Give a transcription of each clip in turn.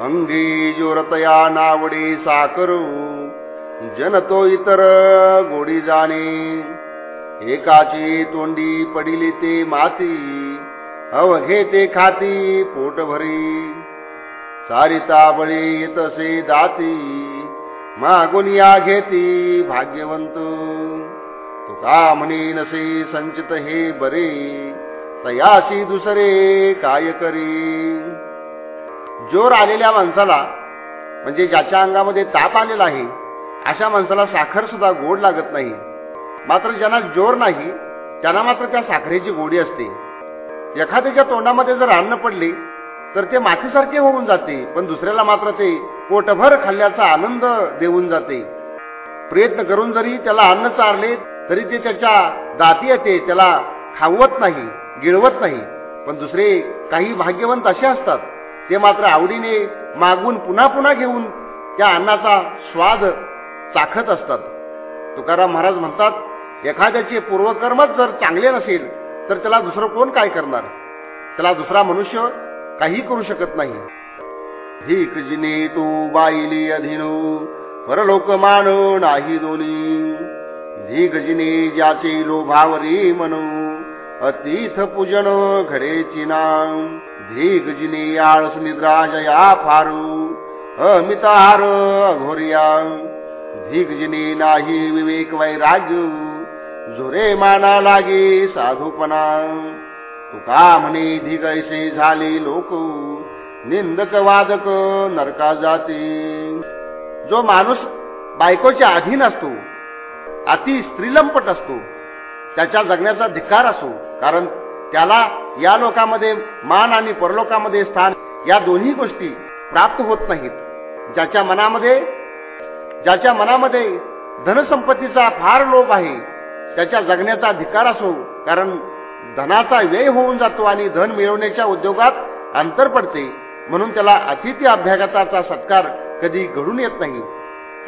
अंगी जोरतया नावडी साकरू जनतो इतर गोडी जाणे. एकाची तोंडी पडिली ते माती अवघे ते खाती पोट भरी सारिता बळी येतसे दाती मागून या घेती भाग्यवंत. तुका म्हणे नसे संचित हे बरे तयाशी दुसरे काय करी? जोर आलेल्या माणसाला म्हणजे ज्याच्या अंगामध्ये ताप आलेला आहे अशा माणसाला साखर सुद्धा गोड लागत नाही. मात्र ज्यांना जोर नाही त्यांना मात्र त्या साखरेची गोडी असते. एखाद्याच्या तोंडामध्ये जर अन्न पडले तर ते मातीसारखे होऊन जाते पण दुसऱ्याला मात्र ते पोटभर खाल्ल्याचा आनंद देऊन जाते. प्रयत्न करून जरी त्याला अन्न चारले तरी ते त्याच्या दाती येते त्याला खावत नाही गिळवत नाही. पण दुसरे काही भाग्यवंत असे असतात. ते मात्र आवडीने मागून पुन्हा पुन्हा घेऊन त्या अन्नाचा स्वाद चाखत असतात. तुकाराम महाराज म्हणतात एखाद्याचे पूर्वकर्मच जर चांगले नसेल तर त्याला दुसरं कोण काय करणार? त्याला दुसरा मनुष्य काही करू शकत नाही. भीक जिने तू बाईली अधिनो परलोक मान नाही दोन्ही भीक जिने ज्याचे लोभावरी म्हणू अतीथ पूजन घडेची नाम. भीक जिने सुनिद्राजया फारू अमितार अघोरिया। भीक नाही विवेक वैराग्य जोरे माना लागे साधूपणा। तुका म्हणे धिगैसे झाले लोक निंदक वादक नरका जाते। जो माणूस बायकोच्या अधीन असतो अति स्त्रीलंपट असतो त्याच्या जगण्याचा धिक्कार असो कारण त्याला या लोकामध्ये मान आणि परलोकामध्ये स्थान या दोन्ही गोष्टी प्राप्त होत नाहीत. ज्याच्या मनामध्ये ज्याच्या मनामध्ये धनसंपत्तीचा फार लोभ आहे त्याच्या जगण्याचा धिकार असो कारण धनाचा व्यय होऊन जातो आणि धन मिळवण्याच्या उद्योगात अंतर पडते म्हणून त्याला अतिथी अभ्यागताचा सत्कार कधी घडून येत नाही.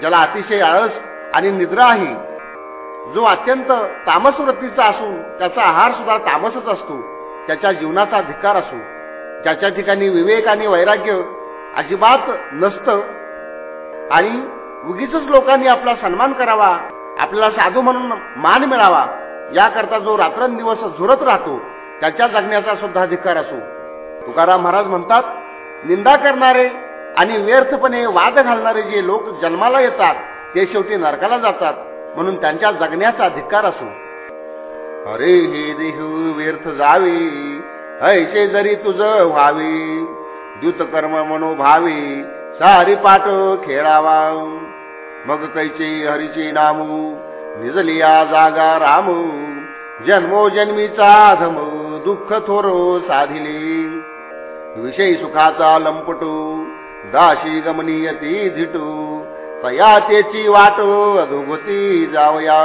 ज्याला अतिशय आळस आणि निद्रा आहे जो अत्यंत तामस वृत्तीचा असून त्याचा आहार सुद्धा तामसच असतो त्याच्या जीवनाचा धिकार असो ज्याच्या ठिकाणी विवेक आणि वैराग्य अजिबात नसतं. आणि उगीच लोकांनी आपला सन्मान करावा आपल्याला साधू म्हणून मान मिळावा याकरता जो रात्रंदिवस झुरत राहतो त्याच्या जगण्याचा सुद्धा धिक्कार असो. तुकाराम महाराज म्हणतात निंदा करणारे आणि व्यर्थपणे वाद घालणारे जे लोक जन्माला येतात ते शेवटी नरकाला जातात. म्हणून त्यांच्या जगण्याचा धिक्कार असो. अरे हे देहू व्यर्थ जावे ऐसे जरी तुझ व्हावे द्युत कर्म मनोभावे सारी पाठ खेळावा. मग कैचे हरीचे नामू निजलिया जागा राम जन्मोजन्मीचा धम दुःख थोरो साधिले. विषयी सुखाचा लंपटू दाशी गमनीयती धिटू तया वाट अधोगती जावया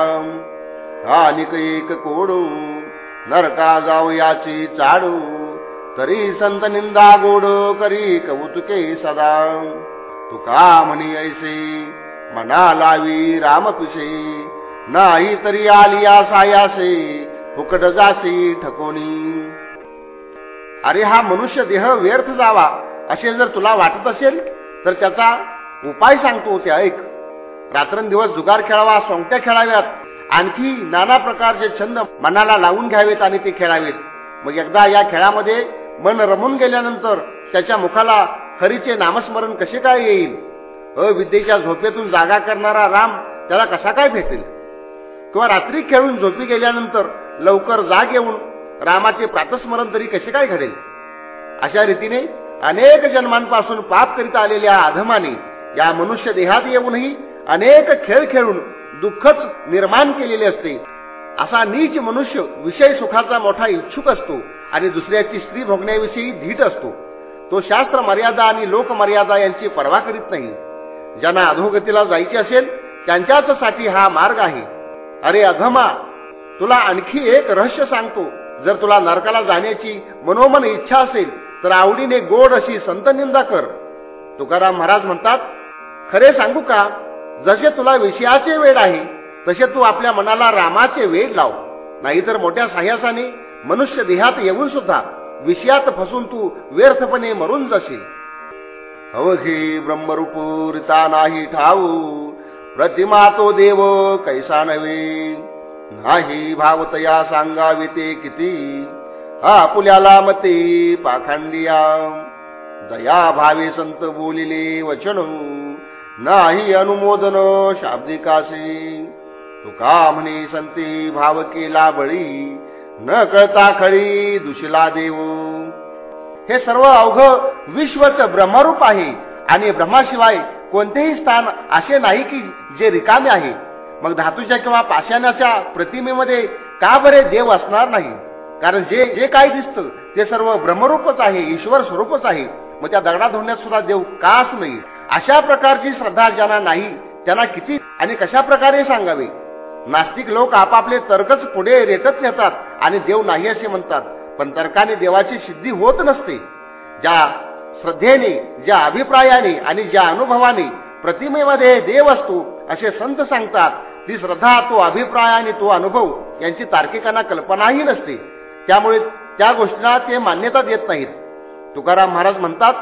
अनिक एक कोडू नरका जावयाची चाडू तरी संत निंदा गोड करी कौतुके सदा. तुका म्हणी ऐसे मना लावी रामपिसे नाही तरी आलिया सायासे फुकट जासी ठकोनी. अरे हा मनुष्य देह व्यर्थ जावा असे जर तुला वाटत असेल तर त्याचा उपाय सांगतो ते ऐक. रात्रंदिवस जुगार खेळावा सोंगट्या खेळाव्यात. आणखी नाना प्रकारचे छंद मनाला लावून घ्यावेत आणि ते खेळावेत. मग एकदा या खेळामध्ये मन रमून गेल्यानंतर त्याच्या मुखाला हरीचे नामस्मरण कसे काय येईल? अविद्येच्या झोपेतून जागा करणारा राम त्याला कसा काय भेटेल? किंवा रात्री खेळून झोपी गेल्यानंतर लवकर जाग येऊन रामाचे प्रातस्मरण तरी कसे काय घडेल? अशा रीतीने अनेक जन्मांपासून पाप करीत आलेल्या अधमाने या मनुष्य देहात येऊनही अनेक खेळ खेळून दुःखच निर्माण केलेले असते. असा नीच मनुष्य विषय सुखाचा मोठा इच्छुक असतो आणि दुसऱ्याची स्त्री भोगण्याविषयी धीट असतो. तो शास्त्र मर्यादा आणि लोकमर्यादा यांची पर्वा करीत नाही. ज्यांना अधोगतीला जायचे असेल त्यांच्याच साठी हा मार्ग आहे. अरे अधमा तुला आणखी एक रहस्य सांगतो. जर तुला नरकाला जाण्याची मनोमन इच्छा असेल तर आवडीने गोड अशी संत निंदा कर. तुकाराम महाराज म्हणतात खरे सांगू का? जसे तुला विषयाचे वेळ आहे तसे तू आपल्या मनाला रामाचे वेळ लाव. नाहीतर मोठ्या साह्यासाने मनुष्य देहात येऊन सुद्धा विषयात फसून तू व्यर्थपणे मरून जाशील. अवघे ब्रह्मरूपूरिता नाही ठाऊ. प्रतिमा तो देव कैसा नवे नाही भावतया सांगावी ते किती? आपुल्याला मते पाखांडिया. दया भावे संत बोलिले वचन. नाही अनुमोदन शाब्दिकाशी. तुका म्हणे संती भाव केला बळी न कळता खरी दुशिला देव हे सर्व अवघ विश्वच ब्रह्मरूप आहे आणि ब्रह्माशिवाय कोणतेही स्थान असे नाही की जे रिकामे आहे. मग धातूच्या किंवा पाषाणाच्या प्रतिमेमध्ये का बरे देव असणार नाही? कारण जे जे काही दिसतं ते सर्व ब्रह्मरूपच आहे ईश्वर स्वरूपच आहे. मग त्या दगडा धोण्यात सुद्धा देव का असू नये अशा प्रकारची श्रद्धा ज्यांना नाही त्यांना किती आणि कशा प्रकारे सांगावे? नास्तिक लोक आपापले तर्कच पुढे रेटत नेतात आणि देव नाही असे म्हणतात पण तर्काने देवाची सिद्धी होत नसते. ज्या श्रद्धेने ज्या अभिप्रायाने आणि ज्या अनुभवाने प्रतिमेमध्ये देव असतो असे संत सांगतात ती श्रद्धा तो अभिप्राय आणि तो अनुभव यांची तार्किकांना कल्पनाही नसते. त्यामुळे त्या गोष्टींना ते मान्यता देत नाहीत. तुकाराम महाराज म्हणतात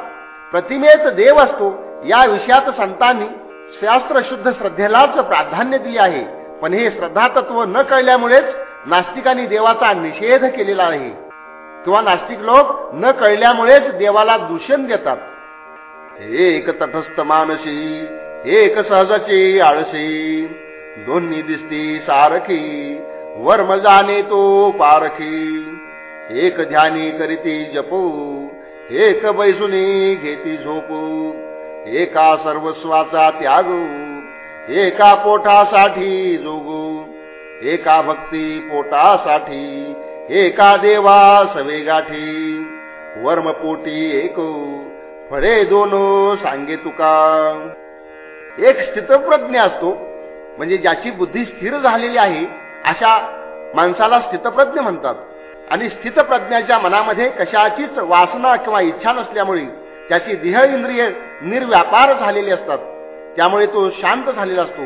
प्रतिमेत देव असतो या विषयात संतांनी शास्त्र शुद्ध श्रद्धेलाच प्राधान्य दिले आहे. पण हे श्रद्धा तत्व न कळल्यामुळेच नास्तिकांनी देवाचा निषेध केलेला आहे. किंवा नास्तिक लोक न कळल्यामुळेच देवाला दूषण देतात. एक तटस्थ मानसी एक सहजाची आळशी. दोन्ही दिसती सारखी वर्म जाणे तो पारखी. एक ध्यानी करीती जपू एक बैसुनी घेती झोपू. एका सर्वस्वाचा त्यागू एका पोटासाठी जोगू एका भक्ती पोटासाठी एका देवा सवेगाठी. वर्मपोटी एक फळे दोन सांगे तुका. एक स्थितप्रज्ञ असतो म्हणजे ज्याची बुद्धी स्थिर झालेली आहे अशा माणसाला स्थितप्रज्ञ म्हणतात. आणि स्थितप्रज्ञाच्या मनामध्ये कशाचीच वासना किंवा इच्छा नसल्यामुळे त्याची देह इंद्रिय निर्व्यापार झालेली असतात. त्यामुळे तो शांत झालेला असतो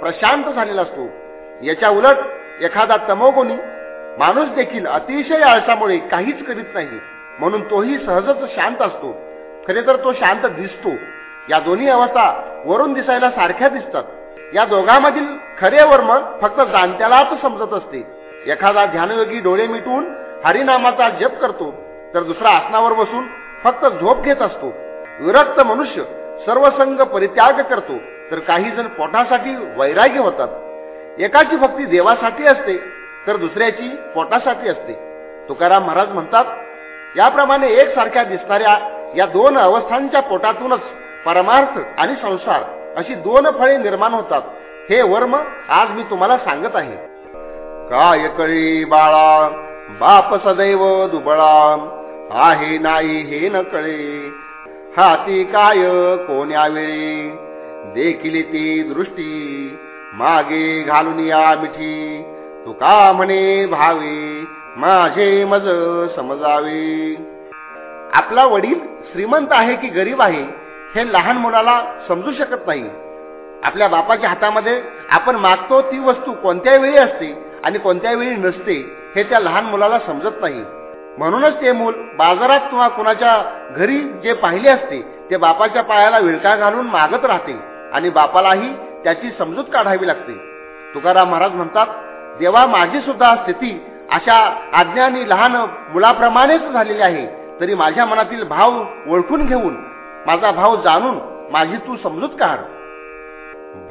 प्रशांत झालेला असतो. याच्या उलट एखादा तमोगुणी माणूस देखील अतिशय आळसामुळे काहीच करीत नाही म्हणून तोही सहजच शांत असतो. खरे तर तो शांत दिसतो. या दोन्ही अवस्था वरून दिसायला सारख्या दिसतात. या दोघांमधील खरे वर्म फक्त जाणत्यालाच समजत असते. एखादा ध्यानयोगी डोळे मिटून हरिनामाचा जप करतो तर दुसरा आसनावर बसून फक्त झोप घेत असतो. विरक्त मनुष्य सर्व संघ परित्याग करतो. तर काही जण पोटासाठी वैराग्य होतात. एकाची भक्ती देवासाठी असते तर दुसऱ्याची पोटासाठी असते. तुकाराम महाराज म्हणतात याप्रमाणे एकसारख्या दिसणाऱ्या या दोन अवस्थांच्या पोटातूनच परमार्थ आणि संसार अशी दोन फळे निर्माण होतात. हे वर्म आज मी तुम्हाला सांगत आहे. काय कळी बाळा? बाप सदैव दुबळा. आहे नाही हे न कळे हाती काय कोण्या वेळी देखील ती दृष्टी. मागे घालून या मिठी. तुका म्हणे भावे माझे मज समजावे. आपला वडील श्रीमंत आहे की गरीब आहे हे लहान मुलाला समजू शकत नाही. आपल्या बापाच्या हातामध्ये आपण मागतो ती वस्तू कोणत्या वेळी असते आणि कोणत्या वेळी नसते हे त्या लहान मुलाला समजत नाही. म्हणूनच ते मूल बाजारात किंवा कुणाच्या घरी जे पाहिले असते ते बापाच्या पायाला विळका घालून मागत राहते आणि बापालाही त्याची समजूत काढावी लागते. तुकाराम महाराज म्हणतात देवा माझी सुद्धा स्थिती अशा आज्ञानी लहान मुलाप्रमाणेच झालेली आहे तरी माझ्या मनातील भाव ओळखून घेऊन माझा भाव जाणून माझी तू समजूत काढ.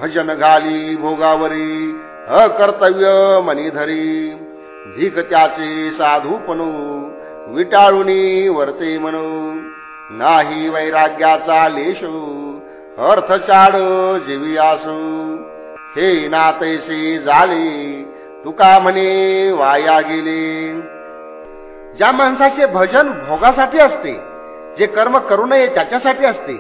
भजन घाली भोगावरी अकर्तव्य मनीधरी धीक त्याचे साधू पणू विटाळुनी वर्ते म्हणू. नाही वैराग्याचा लेशू अर्थ चाड जीवी आसू. हे नातैसे झाले तुका म्हणे वाया गेले. ज्या माणसाचे भजन भोगासाठी असते जे कर्म करू नये त्याच्यासाठी असते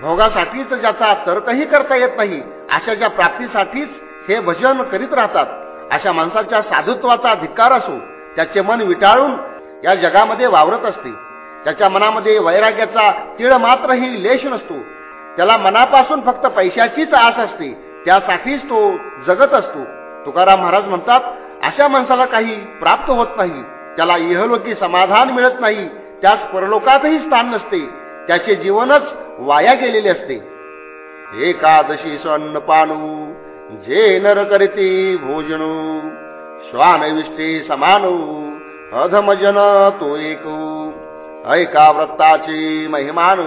भोगासाठीच ज्याचा तर्कही करता येत नाही अशा ज्या प्राप्तीसाठीच हे भजन करीत राहतात अशा माणसाच्या साधुत्वाचा धिक्कार असो त्याचे मन विटाळून या जगामध्ये वावरत असते. त्याच्या मनामध्ये वैराग्याचा तीळ मात्रही लेश नसतो. त्याला मनापासून फक्त पैशाचीच आस असते. त्यासाठीच तो जगत असतो. तुकाराम महाराज म्हणतात अशा माणसाला काही प्राप्त होत नाही. त्याला इहलोकी समाधान मिळत नाही. त्यास परलोकातही स्थान नसते. त्याचे जीवनच वाया गेलेले असते. एकादशी सन्न पानू जे नर करती भोजनू श्वानविष्टे समानू अधमजन तो एक. ऐका व्रताची महिमानू.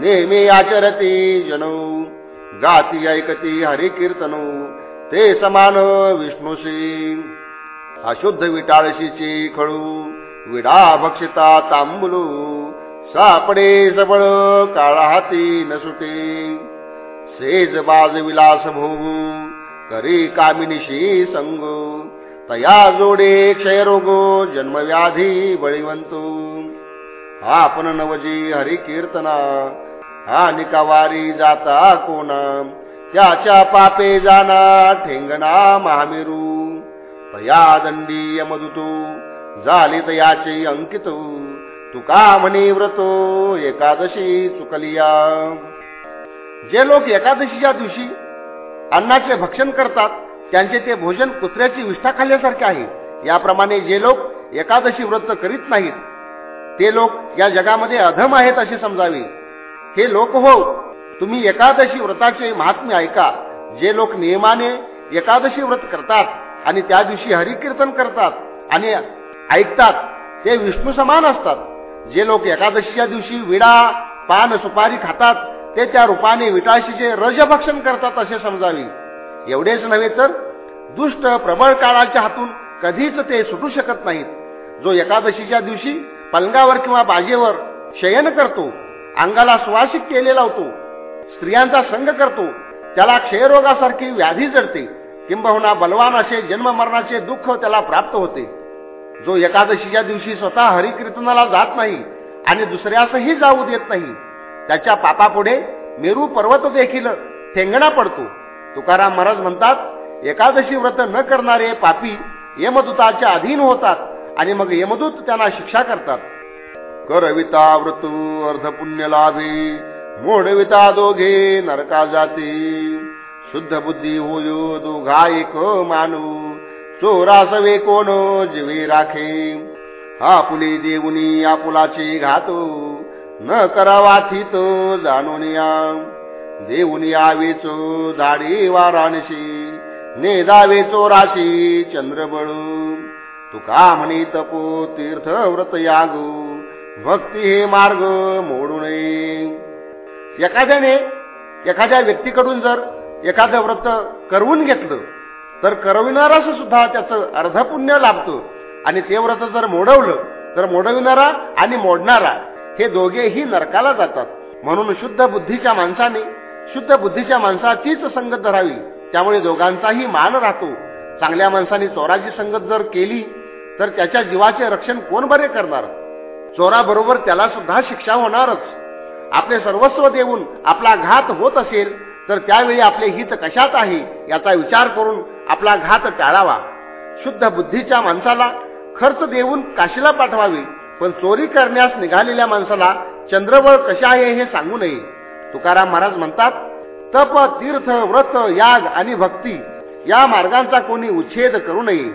नेहमी आचरती जनू. गाती ऐकती हरिकीर्तनू. ते समान विष्णुशी अशुद्ध विटाळशीची खळू. विडा भक्षिता तांबुलू. सापडे सबळ काळा हाती नसुटे सेज बाज विलास भोगू. करी कामिनीशी संग. तया जोडे क्षयरोगो जन्मव्याधी बळीवंतू. आपण नवजी हरी कीर्तना हा निकावारी जाता कोणा? त्याच्या पापे जाना ठेंगणा महामेरू तया दंडी यमदुतो झाले तयाचे अंकित. तुका म्हणे व्रतो एकादशी चुकलिया. जे लोक एकादशीच्या दिवशी अन्नाचे भक्षण करतात त्यांचे ते भोजन कुत्र्याची विष्ठा खाल्ल्यासारखे आहे. याप्रमाणे जे लोक एकादशी व्रत करीत नाहीत ते लोक या जगामध्ये अधम आहेत असे समजावे. हे लोक हो तुम्ही एकादशी व्रताचे महात्म्य ऐका. जे लोक नियमाने एकादशी व्रत करतात आणि त्या दिवशी हरिकीर्तन करतात आणि ऐकतात ते विष्णू समान असतात. जे लोक एकादशीच्या दिवशी विडा पान सुपारी खातात ते त्या रूपाने विटाशीचे रजभक्षण करतात असे समजावे. एवढेच नव्हे तर दुष्ट प्रबळ काळाच्या हातून कधीच ते सुटू शकत नाहीत. जो एकादशीच्या दिवशी पलंगावर किंवा बाजेवर शयन करतो अंगाला सुवासिक केले लावतो स्त्रियांचा संग करतो त्याला क्षयरोगासारखी व्याधी जडते किंबहुना बलवान असे जन्म मरणाचे दुःख त्याला प्राप्त होते. जो एकादशीच्या दिवशी स्वतः हरिकीर्तनाला जात नाही आणि दुसऱ्यासही जाऊ देत नाही त्याच्या पापापुढे मेरू पर्वत देखील ठेंगणा पडतो. तुकाराम महाराज म्हणतात एकादशी व्रत न करणारे पापी यमदूताच्या अधीन होतात आणि मग यमदूत त्यांना शिक्षा करतात. करविता व्रतू अर्धपुण्य लाभे मोडविता दोघे नरका जाते. शुद्ध बुद्धी होयो दोघा एक मानू चोरासवे कोण जीवे राखे. आपुले देऊनी आपुलाची घातो न करावा थित जाणून या. देऊन यावेचो झाडी वाराणशी नेदावे राशी चंद्रबळू. तुका म्हणी तपो तीर्थ व्रत यागू भक्ती हे मार्ग मोडू नये. एखाद्याने एखाद्या व्यक्तीकडून जर एखादं व्रत करवून घेतलं तर करविणाराच सुद्धा त्याचं अर्धपुण्य लाभतो. आणि ते व्रत जर मोडवलं तर मोडविणारा आणि मोडणारा हे दोघेही नरकाला जातात. म्हणून शुद्ध बुद्धीच्या माणसाने शुद्ध बुद्धीच्या माणसाचीच संगत धरावी. त्यामुळे दोघांचाही मान राहतो. चांगल्या माणसाने चोराची संगत जर केली तर त्याच्या जीवाचे रक्षण कोण बरे करणार? चोराबरोबर त्याला सुद्धा शिक्षा होणारच. आपले सर्वस्व देऊन आपला घात होत असेल तर त्यावेळी आपले हित कशात आहे याचा विचार करून आपला घात टाळावा. शुद्ध बुद्धीच्या माणसाला खर्च देऊन काशीला पाठवावे पण चोरी करण्यास निघालेल्या माणसाला चंद्रबळ कशा आहे हे सांगू नये. तुकाराम महाराज म्हणतात तप तीर्थ व्रत याग आणि भक्ती या मार्गांचा कोणी उच्छेद करू नये.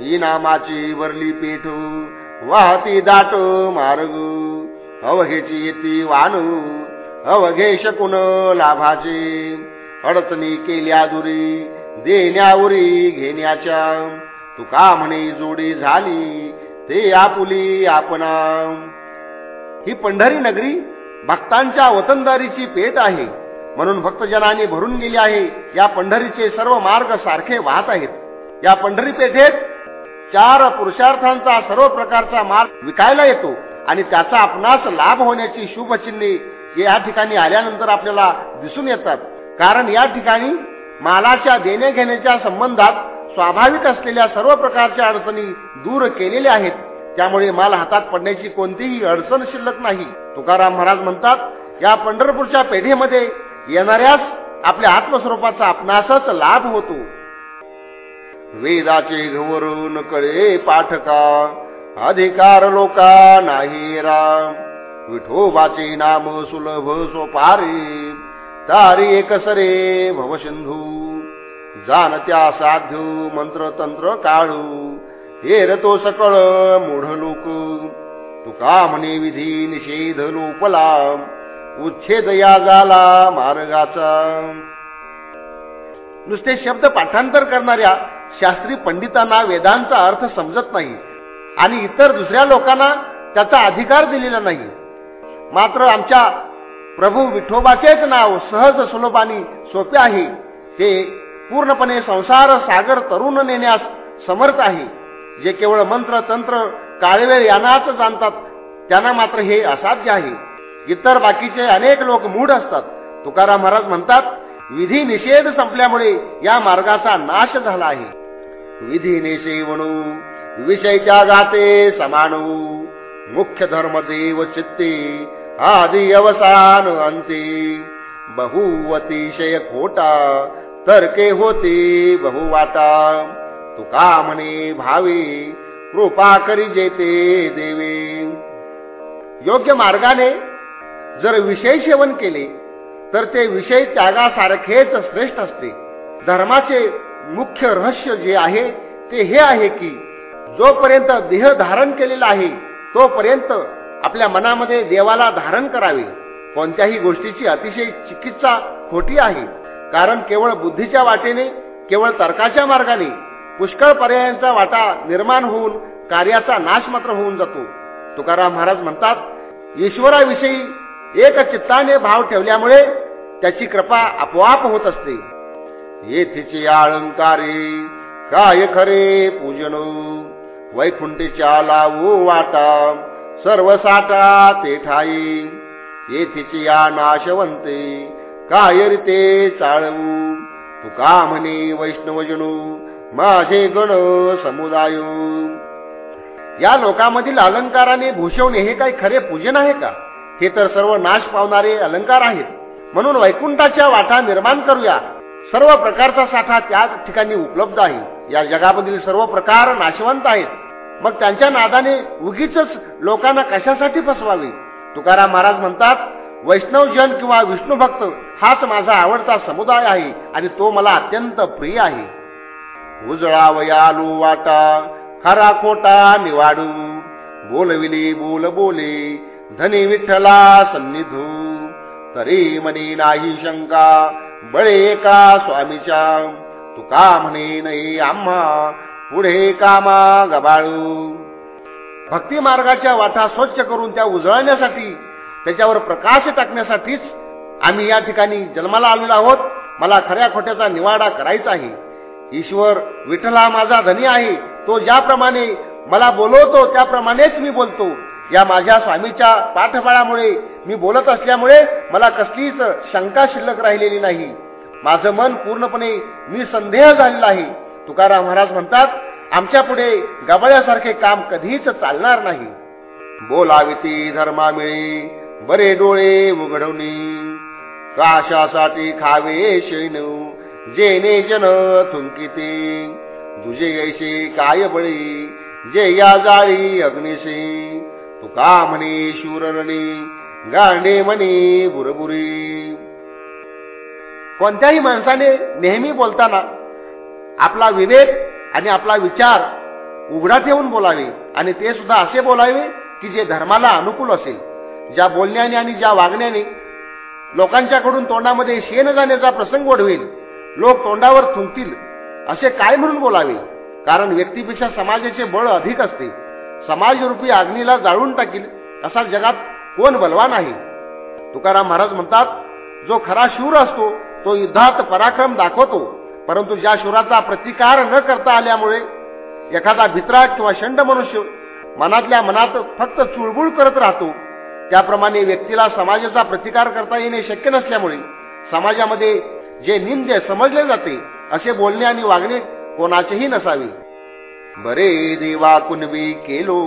ही नामाची वरली पेठ वाहती दाट मार्ग अवघेची येती वानू अवघे शकून लाभाचे अडचणी केल्या दुरी देण्यावरी घेण्याच्या तुका म्हणे जोडी झाली ते आपुली आपणा. ही पंढरी नगरी भक्तांच्या वतनदारीची पेट आहे. म्हणून भक्तजनाने भरून गेली आहे. या पंढरीचे सर्व मार्ग सारखे वाहत आहेत. या पंढरी पेठेत चार पुरुषार्थांचा सर्व प्रकारचा मार्ग विकायला येतो आणि त्याचा आपणास लाभ होण्याची शुभचिन्हे या ठिकाणी आल्यानंतर आपल्याला दिसून येतात. कारण या ठिकाणी मालाच्या देण्या घेण्याच्या संबंधात स्वाभाविक असलेल्या सर्व प्रकारच्या अडचणी दूर केलेल्या आहेत. त्यामुळे माल हातात पडण्याची कोणतीही अडचण शिल्लक नाही. तुकाराम महाराज म्हणतात या पंढरपूरच्या पेढीमध्ये येणाऱ्यास आपल्या आत्मस्वरूपाचा आपणासच लाभ होतो. वेदाचे घवरून कळे पाठका अधिकार लोका नाही राम विठोबाचे नाम सुलभ सोपारे तारी एकसरे भवसिंधू. जाणत्या साध्य मंत्र तंत्र काळू हेरतो सकळ मूढ लोक तुका म्हणे विधी निषेध लोपला. उच्छेद या झाला मार्गाचा. नुसते शब्द पाठांतर करणाऱ्या शास्त्री पंडितांना वेदांचा अर्थ समजत नाही आणि इतर दुसऱ्या लोकांना त्याचा अधिकार दिलेला नाही. मात्र आमच्या प्रभू विठोबाचेच नाव सहज सुलभानी सोपे आहे. ते पूर्णपणे संसार सागर तरुण नेण्यास समर्थ आहे. जे केवळ मंत्र तंत्र काळवेळ यांनाच जाणतात त्यांना मात्र हे असाध्य आहे. इतर बाकीचे अनेक लोक मूढ असतात. तुकाराम महाराज म्हणतात विधी निषेध संपल्यामुळे या मार्गाचा नाश झाला आहे. विधी निषेवणू विषयच्या गाते समानू मुख्य धर्म देव चित्ते आदि अवसान अंते. बहुवतिशय खोटा तर्के होते बहुवाता. तुका म्हणे भावे कृपा करी जेते देवे. योग्य मार्गाने जर विषय सेवन केले तर ते विषय त्यागासारखेच श्रेष्ठ असते. धर्माचे मुख्य रहस्य जे आहे ते हे आहे की जोपर्यंत देह धारण केलेला आहे तोपर्यंत आपल्या मनामध्ये देवाला धारण करावे. कोणत्याही गोष्टीची अतिशय चिकित्सा खोटी आहे कारण केवळ बुद्धीच्या वाटेने केवळ तर्काच्या मार्गाने पुष्कळ पर्यायांचा वाटा निर्माण होऊन कार्याचा नाश मात्र होऊन जातो. तुकाराम महाराज म्हणतात ईश्वराविषयी एक चित्ताने भाव ठेवल्यामुळे त्याची कृपा आपोआप होत असते. येथेची अलंकारे काय खरे पूजन? वैकुंठीच्या लावू वाटा सर्व साठा ते ठाई. येथेची या नाशवंते काय रिते चाळवू? तुका म्हणे वैष्णवजनू माझे गण समुदाय. या लोकांमधील अलंकाराने भूषवणे हे काही खरे पूजन आहे का? हे तर सर्व नाश पावणारे अलंकार आहेत. म्हणून वैकुंठाच्या वाटा निर्माण करूया. सर्व प्रकारचा साठा त्याच ठिकाणी उपलब्ध आहे. या जगामधील सर्व प्रकार नाशवंत आहेत. मग त्यांच्या नादाने उगीच लोकांना कशासाठी फसवावे? तुकाराम महाराज म्हणतात वैष्णवजन किंवा विष्णू भक्त हाच माझा आवडता समुदाय आहे आणि तो मला अत्यंत प्रिय आहे. उजळावयालू वाटा खरा खोटा निवाडू बोलविली बोल बोले धनी विठ्ठला सन्निधू. तरी म्हणे नाही शंका बळे का स्वामीच्या? तुका म्हणे नाही आम्हा पुढे कामा गबाळू भक्ती मार्गाच्या वाटा स्वच्छ करून त्या उजळण्यासाठी त्याच्यावर प्रकाश टाकण्यासाठीच आम्ही या ठिकाणी जन्माला आलेलो आहोत. मला खऱ्या खोट्याचा निवाडा करायचा आहे. ईश्वर विठ्ठला माझा धनी आहे. तो ज्याप्रमाणे मला बोलवतो त्याप्रमाणेच मी बोलतो. या माझ्या स्वामीच्या पाठबळामुळे मी बोलत असल्यामुळे मला कसलीच शंका शिल्लक राहिलेली नाही. माझं मन पूर्णपणे मी संदेह झालेला आहे. तुकाराम महाराज म्हणतात आमच्या पुढे गबाळ्यासारखे काम कधीच चालणार नाही. बोलाविती धर्मा मिळे बरे डोळे उघडवणी काशासाठी खावे शेणू. जेने जन थुंकिते. तुझे ऐसे काय बळी? जे या जाळी अग्निशी तुका म्हणे शूररणी गांडे म्हणे बुरबुरी. कोणत्याही माणसाने नेहमी बोलताना आपला विवेक आणि आपला विचार उघडा ठेवून बोलावे आणि ते सुद्धा असे बोलावे की जे धर्माला अनुकूल असेल. ज्या बोलण्याने आणि ज्या वागण्याने लोकांच्याकडून तोंडामध्ये शेण जाण्याचा प्रसंग ओढवेल लोक तोंडावर थुंकतील. असे काय म्हणून बोलावे? कारण व्यक्तीपेक्षा समाजाचे बळ अधिक असते. समाजरूपी अग्नीला जाळून टाकील असा जगात कोण बलवान आहे? तुकाराम महाराज म्हणतात जो खरा शूर असतो तो युद्धात पराक्रम दाखवतो. परंतु ज्या शूराचा प्रतिकार न करता आल्यामुळे एखादा भित्रा किंवा शंड मनुष्य मनातल्या मनात फक्त चुळबुळ करत राहतो. त्याप्रमाणे व्यक्तीला समाजाचा प्रतिकार करता येणे शक्य नसल्यामुळे समाजामध्ये जे निंद्य समजले जाते असे बोलणे आणि वागणे कोणाचेही नसावे. बरे देवा कुणबी केलो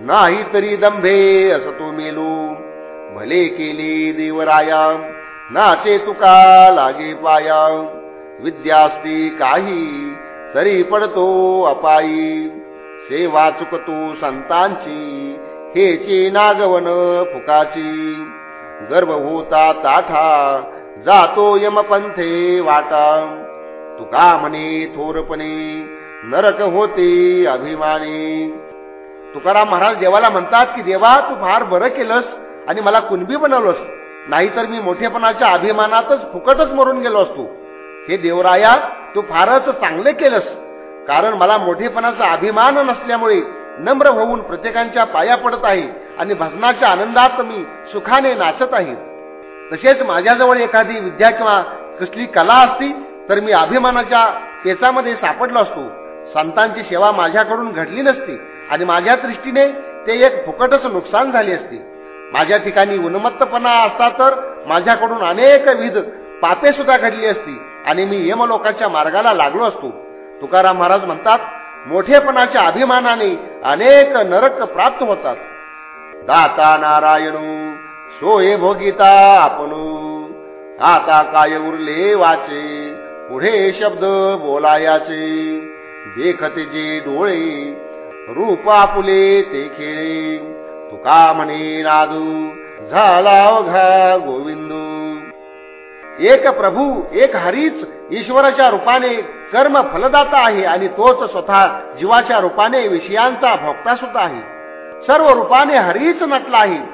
नाही तरी दंभे अस तो मेलो. भले केले देवराया नाचे तुका लागे पाया. विद्यास्ती काही तरी पडतो अपायी. सेवा चुकतो संतांची हेची नागवन फुकाची. गर्भ होता ताठा जातो यमपंथे वाटा. तुका म्हणे थोरपणे नरक होते अभिमानी. तुकाराम महाराज देवाला म्हणतात की देवा तू फार बरं केलंस आणि मला कुणबी बनवलंस. नाहीतर मी मोठेपणाच्या अभिमानातच फुकटच मरून गेलो असतो. हे देवराया तू फारच चांगले केलंस. कारण मला मोठेपणाचा अभिमान नसल्यामुळे नम्र होऊन प्रत्येकांच्या पाया पडत आहे आणि भजनाच्या आनंदात मी सुखाने नाचत आहे. तसेच माझ्याजवळ एखादी विद्या किंवा कसली कला असती तर मी अभिमानाच्या पेचामध्ये सापडलो असतो. संतांची सेवा माझ्याकडून घडली नसती आणि माझ्या दृष्टीने ते एक फुकटच नुकसान झाले असते. माझ्या ठिकाणी उन्मत्तपणा असता तर माझ्याकडून अनेक विध पापे सुद्धा घडली असती आणि मी यमलोकाच्या मार्गाला लागलो असतो. तुकाराम महाराज म्हणतात मोठेपणाच्या अभिमानाने अनेक नरक प्राप्त होतात. दाता नारायण सोये भोगिता आपण. आता काय उरले वाचे? पुढे शब्द बोलायाचे. देखते जे डोळे रूप आपुले ते खेळे. तुका म्हणे नादू झाला घा गोविंदू. एक प्रभू एक हरीच ईश्वराच्या रूपाने कर्म फलदाता आहे आणि तोच स्वतः जीवाच्या रूपाने विषयांचा भोगता सुद्धा आहे. सर्व रूपाने हरीच नटला आहे.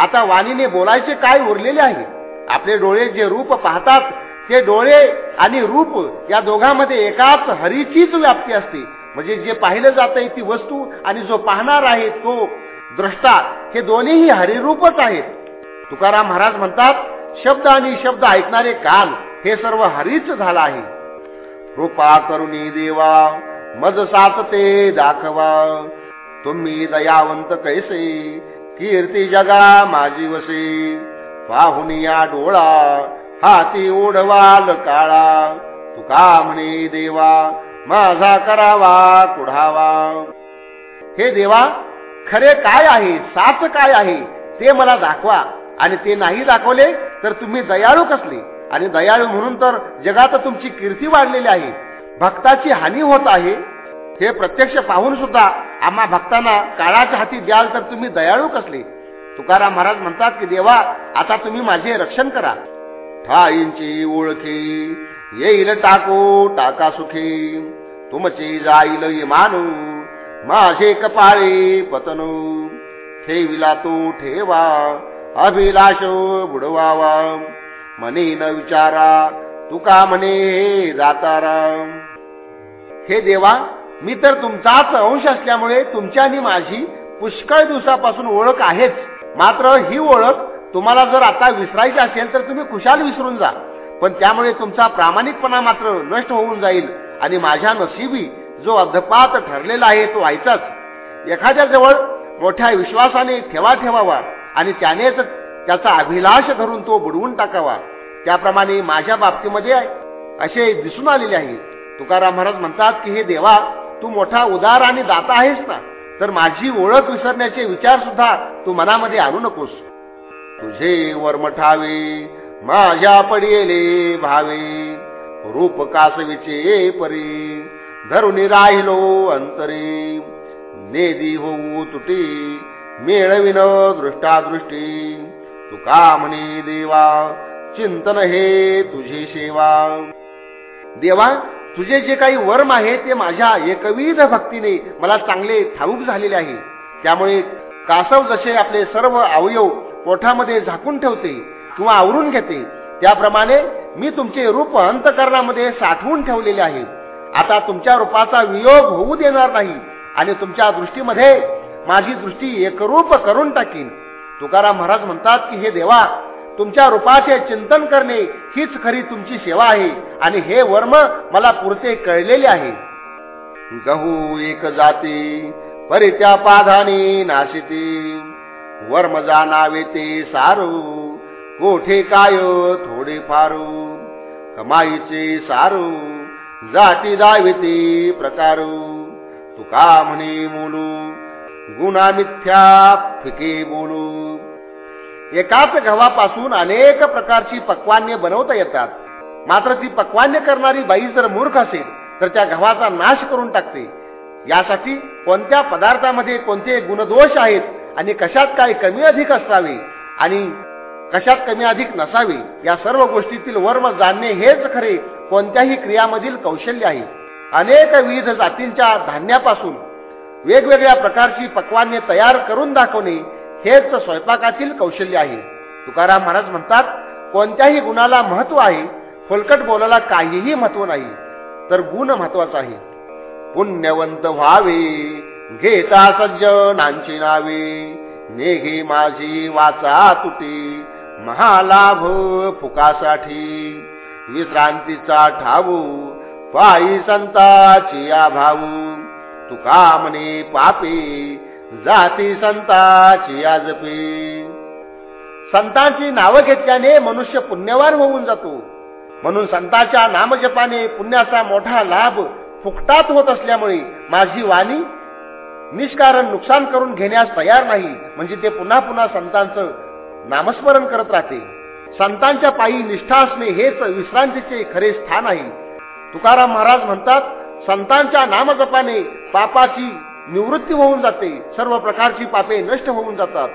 आता वाणीने बोलायचे काय उरलेले आहे? आपले डोळे जे रूप पाहतात ते डोळे आणि रूप या दोघांमध्ये एकाच हरीचीच व्याप्ती असते. म्हणजे जे पाहिलं जात आहे ती वस्तू आणि जो पाहणार आहे तो द्रष्टा हे दोन्हीही हरिरूपच आहेत. तुकाराम महाराज म्हणतात शब्द आणि शब्द ऐकणारे कान हे सर्व हरीच झाला आहे. कृपा करुणी देवा मज साचते दाखवा. तुम्ही दयावंत कैसे? कीर्ती जगा माझी वसे. पाहुन या डोळा हाती ओढवाल काळा तुका म्हणे देवा माझा करावा कुढावा. हे देवा खरे काय आहे साच काय आहे ते मला दाखवा. आणि ते नाही दाखवले तर तुम्ही दयाळू कसले? आणि दयाळू म्हणून तर जगात तुमची कीर्ती वाढलेली आहे. भक्ताची हानी होत आहे हे प्रत्यक्ष पाहून सुद्धा आम्हा भक्तांना काळाच्या हाती द्याल तर तुम्ही दयाळू कसले? तुकाराम महाराज म्हणतात की देवा आता तुम्ही माझे रक्षण करा. ठाईंची ओळखी येईल टाको टाका सुखी. तुमची जाईल इमानू माझे कपाळे पतनू. ठेविला तो ठेवा अभिलाष बुडवावा. मने न विचारा तुका म्हणे जातारा. हे देवा मी तर तुमचाच अंश असल्यामुळे तुमच्या आणि माझी पुष्कळ दिवसापासून ओळख आहेच. मात्र ही ओळख तुम्हाला जर आता विसरायची असेल तर तुम्ही खुशाल विसरून जा. पण त्यामुळे तुमचा प्रामाणिकपणा मात्र नष्ट होऊन जाईल आणि माझ्या नशिबी जो अर्धपात ठरलेला आहे तो व्हायचाच एखाद्या जवळ मोठ्या विश्वासाने ठेवा ठेवावा आणि त्यानेच त्याचा अभिलाष धरून तो बुडवून टाकावा. त्याप्रमाणे माझ्या बाबतीमध्ये असे दिसून आलेले आहे. तुकाराम महाराज म्हणतात की हे देवा तू मोठा उदार आणि दाता आहेस ना तर माझी ओळख विसरण्याचे विचार सुद्धा तू मनामध्ये आणू नकोस. तुझे वर्मठावे माझ्या पडिले भावे. रूप कासवीचे परी धरून राहिलो अंतरी. नेदी होऊ तुटी मेळविन दृष्टादृष्टी. तुका म्हणे देवा चिंतन हे तुझी सेवा. देवा तुझे जे काही वर्म आहे ते माझ्या एकविध भक्तीने मला चांगले ठाऊक झालेले आहे. त्यामुळे कासव जसे आपले सर्व अवयव पोठामध्ये झाकून ठेवते किंवा आवरून घेते त्याप्रमाणे मी तुमचे रूप अंतकरणामध्ये साठवून ठेवलेले आहे. आता तुमच्या रूपाचा वियोग होऊ देणार नाही आणि तुमच्या दृष्टीमध्ये माझी दृष्टी एकरूप करून टाकीन. तुकाराम महाराज म्हणतात की हे देवा तुमच्या रूपाचे चिंतन करणे हीच खरी तुमची सेवा आहे. आणि हे वर्म मला पुरते कळलेले आहे. गहू एक जाती परित्या पाधानी नाशिती. वर्म जाणावे ते सारू कोठे काय थोडे फारू. कमाईचे सारू जाती दाविते प्रकारू. तुका म्हणे मोलू गुणा मिथ्या फिके बोलू. एकाच गव्हापासून अनेक प्रकारची पक्वान्य बनवता येतात. मात्र ती पक्वान्य करणारी बाई जर मूर्ख असेल तर त्या गव्हाचा नाश करून टाकते. यासाठी कोणत्या पदार्थामध्ये कोणते गुणदोष आहेत आणि कशात काय कमी अधिक असावे आणि कशात कमी अधिक नसावे या सर्व गोष्टीतील वर्म जाणणे हेच खरे कोणत्याही क्रियामधील कौशल्य आहे. अनेक विविध जातींच्या धान्यापासून वेगवेगळ्या प्रकारची पक्वान्य तयार करून दाखवणे हेच स्वयंपाकातील कौशल्य आहे. तुकाराम महाराज म्हणतात कोणत्याही गुणाला महत्त्व आहे फुलकट बोलायला काहीही महत्त्व नाही तर गुण महत्त्वाचा आहे. पुण्यवंत व्हावे घेता सज्जनांची नावे नेघे माझी वाचा तुटी महालाभ फुकासाठी विश्रांतीचा ठावू पायी संताची आभाऊ भाऊ तुका म्हणे पापी जाती संताची आजपी संतांची नावं घेतल्याने मनुष्य पुण्यवान होऊन जातो. म्हणून संतांच्या नामजपाने पुण्याचा मोठा लाभ फुकटात होत असल्यामुळे माझी वाणी निष्कारण नुकसान करून घेण्यास तयार नाही. म्हणजे ते पुन्हा पुन्हा संतांचं नामस्मरण करत राहते. संतांच्या पायी निष्ठा असणे हेच विश्रांतीचे खरे स्थान आहे. तुकाराम महाराज म्हणतात संतांच्या नामजपाने पापाची निवृत्ती होऊन जाते. सर्व प्रकारची पापे नष्ट होऊन जातात.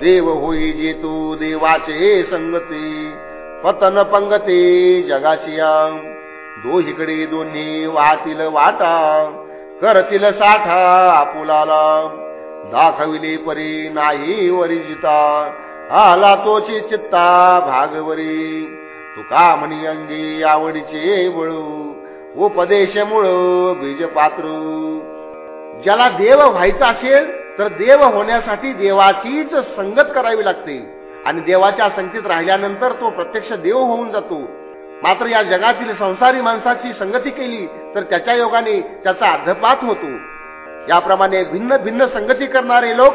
देव होई जे तू देवाचे संगती. पतन पंगते जगाची दोहीकडे दोन्ही वातील वाटा. करतील साठा आपुलाला. दाखविले परी नाही वरिजिता आला तोची चित्ता भागवरी. तुका म्हणी अंगी आवडीचे वळू. उपदेश मुळ बीज पात्रू ज्याला देव व्हायचा असेल तर देव होण्यासाठी देवाचीच संगत करावी लागते. आणि देवाच्या संगतीत राहिल्यानंतर तो प्रत्यक्ष देव होऊन जातो. मात्र या जगातील संसारी माणसाची संगती केली तर त्याच्या योगाने त्याचा अर्धपात होतो. याप्रमाणे भिन्न भिन्न संगती करणारे लोक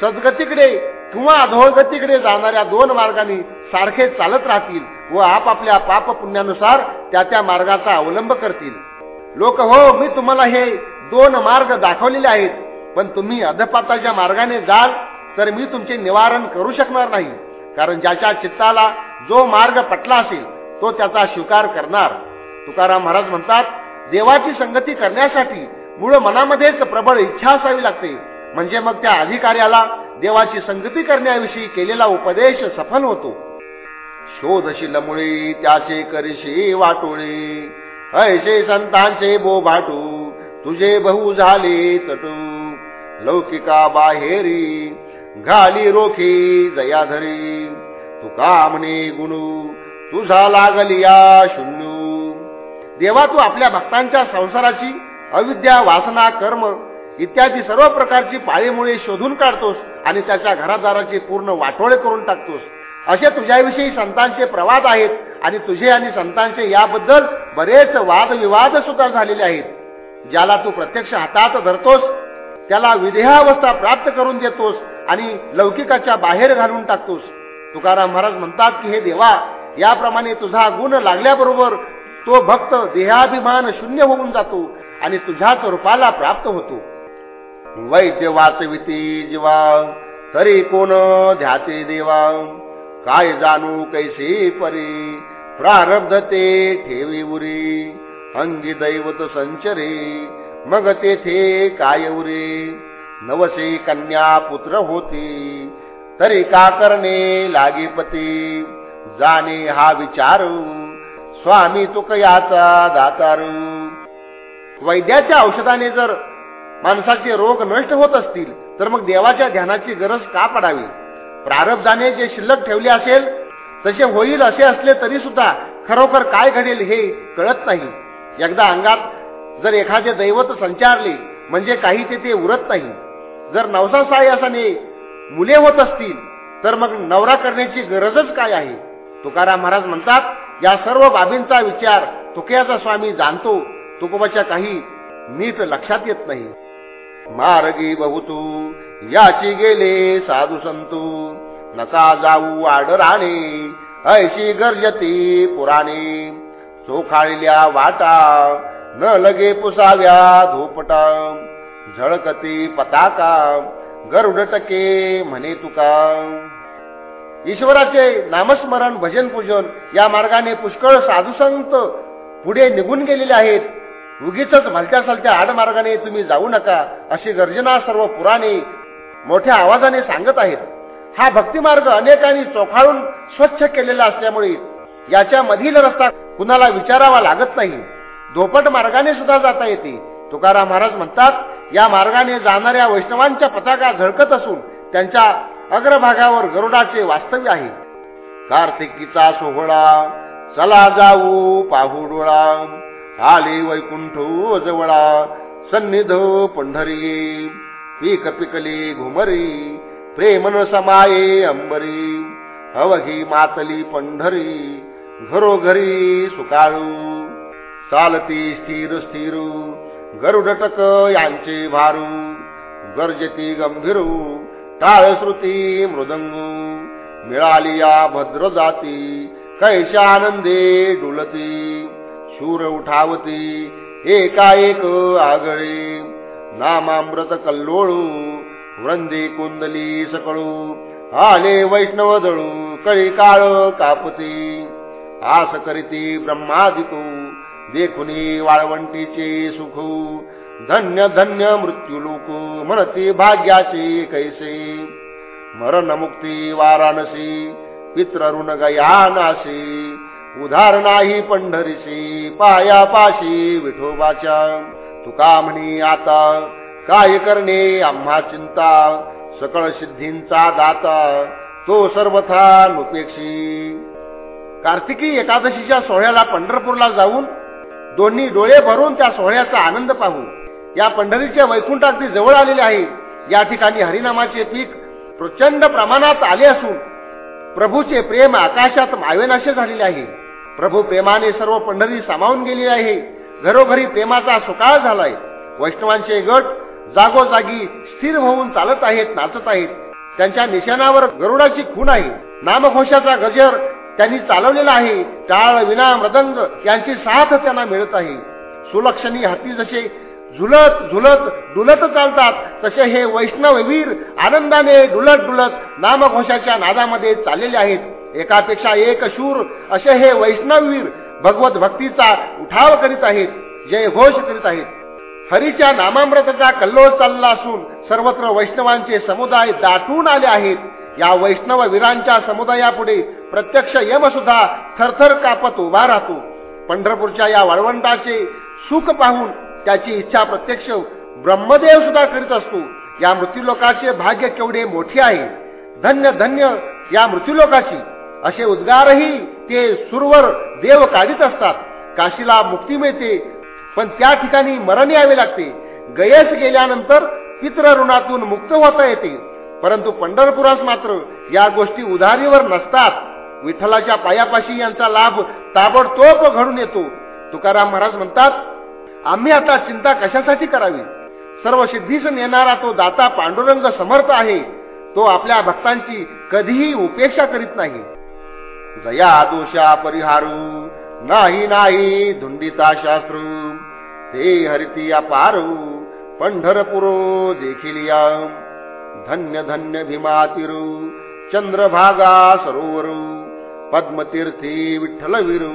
सद्गतीकडे किंवा अधोगतीकडे जाणाऱ्या दोन मार्गाने सारखे चालत राहतील व आपापल्या पाप पुण्यानुसार त्या त्या मार्गाचा अवलंब करतील. लोक हो मी तुम्हाला हे दोन मार्ग दाखवलेले आहेत पण तुम्ही अधपाताच्या मार्गाने जाल तर मी तुमचे निवारण करू शकणार नाही. कारण ज्याच्या चित्ताला जो मार्ग पटला असेल तो त्याचा स्वीकार करणार. तुकाराम महाराज म्हणतात देवाची संगती करण्यासाठी मूळ मनामध्येच प्रबळ इच्छा असावी लागते. म्हणजे मग त्या अधिकाऱ्याला देवाची संगती करण्याविषयी केलेला उपदेश सफल होतो. शोधशिलमुळे त्याचे करिशी वाटोळे. ऐसे संतांचे बो भाटू तुझे बहु झाले तटू। लौकिका बाहेरी घाली रोखी जयाधरी तुका म्हणे गुणू तुझा लागलिया शून्यू। देवा तू आपल्या भक्तांच्या संसाराची अविद्या वासना कर्म इत्यादी सर्व प्रकारची पाळीमुळे शोधून काढतोस आणि त्याच्या घरादाराचे पूर्ण वाटोळे करून टाकतोस. असे तुझ्याविषयी संतांचे प्रवाद आहेत. आणि तुझे आणि संतांचे याबद्दल बरेच वादविवाद सुद्धा झालेले आहेत. ज्याला तू प्रत्यक्ष हातात धरतोस त्याला विदेहावस्था प्राप्त करून देतोस आणि लौकिकाच्या बाहेर घालून टाकतोस. तुकाराम महाराज म्हणतात की हे देवा याप्रमाणे तुझा गुण लागल्याबरोबर तो भक्त देहाभिमान शून्य होऊन जातो आणि तुझ्याच रूपाला प्राप्त होतो. वैद्य वाचविती जीवा तरी कोण ध्याते देवा? काय जाणू कैसे परी? प्रारब्ध ते ठेवी उरी. अंगी दैवत संचरे मग तेथे काय उरे? नवसे कन्या पुत्र होती तरी का करणे लागे पती? जाणे हा विचारू स्वामी तुक याचा दातारू. वैद्याच्या औषधाने जर माणसाचे रोग नष्ट होत असतील तर मग देवाच्या ध्यानाची गरज का पडावी? प्रारब्धाने जे शिल्लक ठेवले असेल तसे होईल असे असले तरी सुद्धा खरोखर काय घडेल हे कळत नाही. एकदा अंगात जर एखादे दैवत संचारले म्हणजे काही ते उरत नाही. जर नवसा सायासाने मुले होत असतील तर मग नवरा करण्याची गरजच काय आहे? तुकाराम महाराज म्हणतात या सर्व बाबींचा विचार तुकयाचा स्वामी जाणतो तुकोबाच्या काही नीट लक्षात येत नाही. मार्गी बहुतू याची गेले साधू संतू. नका जाऊ आडराणे ऐशी गरजती पुराणे. चोखाळल्या वाटा न लगे पुसाव्या धोपटा. झळकती पताका गरुड टके म्हणे तुका. ईश्वराचे नामस्मरण भजन पूजन या मार्गाने पुष्कळ साधुसंत पुढे निघून गेलेले आहेत. उगीच भलत्या सलत्या आडमार्गाने तुम्ही जाऊ नका अशी गर्जना सर्व पुराणे मोठ्या आवाजाने सांगत आहेत. हा भक्तिमार्ग अनेकांनी चोखाळून स्वच्छ केलेला असल्यामुळे याच्या मधील रस्ता कुणाला विचारावा लागत नाही. धोपट मार्गाने सुद्धा जाता येते. तुकाराम महाराज म्हणतात या मार्गाने जाणाऱ्या वैष्णवांच्या पताका झळकत असून त्यांच्या अग्रभागावर गरुडाचे वास्तव्य आहे. कार्तिकीचा सोहळा चला जाऊ पाहू डोळा. आले वैकुंठ जवळा सन्निध पंढरी पीक पिकली घुमरी प्रेमन समाये अंबरी अवघी मातली पंढरी घरोघरी सुकाळू चालती स्थिर स्थिर गरुडटक यांचे भारू गर्जती गंभीरू टाळश्रुती मृदंगू मिळाली या भद्र जाती कैशा आनंदे डुलती शूर उठावती एकाएक आगळे नामामृत कल्लोळू वृंदी कुंदली सकळू आले वैष्णव दळू कळी काळ कापती आस करीती ब्रह्मादितू देखुनी वाळवंटीचे सुखू धन्य धन्य मृत्यू लोक म्हणती भाग्याचे कैसे मरण मुक्ती वाराणसी पितृ गया नाशी उधार नाही पंढरीशी पाया पाशी विठोबाच्या तुका म्हणे आता. काय करणे? आम्हा चिंता. सकळ सिद्धींचा दाता. तो सर्वथा नुपेक्षी कार्तिकी एकादशीच्या सोहळ्याला पंढरपूरला जाऊन दोन्ही डोळे भरून त्या सोहळ्याचा आनंद पाहू. या पंढरीच्या वैकुंठ अगदी जवळ आलेले आहे. या ठिकाणी हरिनामाचे पीक प्रचंड प्रमाणात आले असून प्रभूचे प्रेम आकाशात मावेनाशे झालेले आहे. प्रभू प्रेमाने सर्व पंढरी सामावून गेली आहे. घरोघरी प्रेमाचा सुकाळ झालाय. वैष्णवांचे गट जागोजागी स्थिर होऊन चालत आहेत नाचत आहेत. त्यांच्या निशाणावर गरुडाची खून आहे. नामघोषाचा गजर त्यांनी चालवलेला आहे. टाळ विना मृदंग यांची साथ त्यांना मिळत आहे. सुलक्षणी हाती जसे झुलत झुलत डुलत चालतात तसे हे वैष्णववीर आनंदाने डुलत डुलत नामघोषाच्या नादामध्ये चाललेले आहेत. एकापेक्षा एक शूर असे हे वैष्णववीर भगवत भक्तीचा उठाव करीत आहेत जय घोष करीत आहेत. हरीच्या नामामृताचा कल्लोळ चालला असून सर्वत्र वैष्णवांचे समुदाय दाटून आले आहेत. या वैष्णव वीरांच्या समुदायापुढे प्रत्यक्ष यम सुद्धा थरथर कापत उभा राहतो. पंढरपूरच्या या वाळवंटाचे सुख पाहून त्याची इच्छा प्रत्यक्ष ब्रह्मदेव सुद्धा करीत असतो. या मृत्यूलोकाचे भाग्य केवढे मोठे आहे. धन्य धन्य या मृत्यूलोकाची. असे उद्गारही ते सुरवर देव काढीत असतात. काशीला मुक्ती मिळते. पण त्या ठिकाणी मरण यावे लागते. गयस गेल्यानंतर पित्र ऋणातून मुक्त होता येते. परंतु पंढरपुरास मात्र या गोष्टी उधारीवर नसतात. विठ्ठलाच्या पायापाशी यांचा लाभ ताबडतोब घडून येतो. तुकाराम महाराज म्हणतात आम्ही आता चिंता कशासाठी करावी? सर्व सिद्धीस नेणारा तो दाता पांडुरंग समर्थ आहे. तो आपल्या भक्तांची कधीही उपेक्षा करीत नाही. जया दोषा परिहारू. नाही नाही धुंडिता शास्त्र. ते हरिती अपारू. पंढरपुरो देखील धन्य धन्य भीमातिरू. चंद्रभागा सरोवरू. पद्मतीर्थी विठ्ठलवीरू.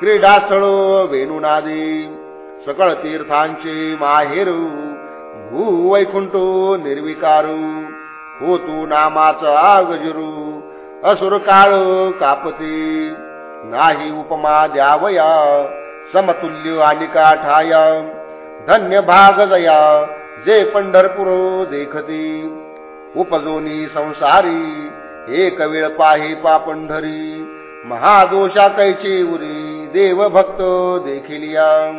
क्रीडास्थळ वेणुनादी. सकळ तीर्थांचे माहेरू. भूवैकुंठो निर्विकारू. होतू नामाचा गजरू. असुर काळ कापती. नाही उपमा द्यावया समतुल्य आणि काठाया. धन्य भाग जया जे पंढरपूर देखती. उपजोनी संसारी एक वेळ पाहे पापंढरी. महादोषा कैची उरी देव भक्त देखील या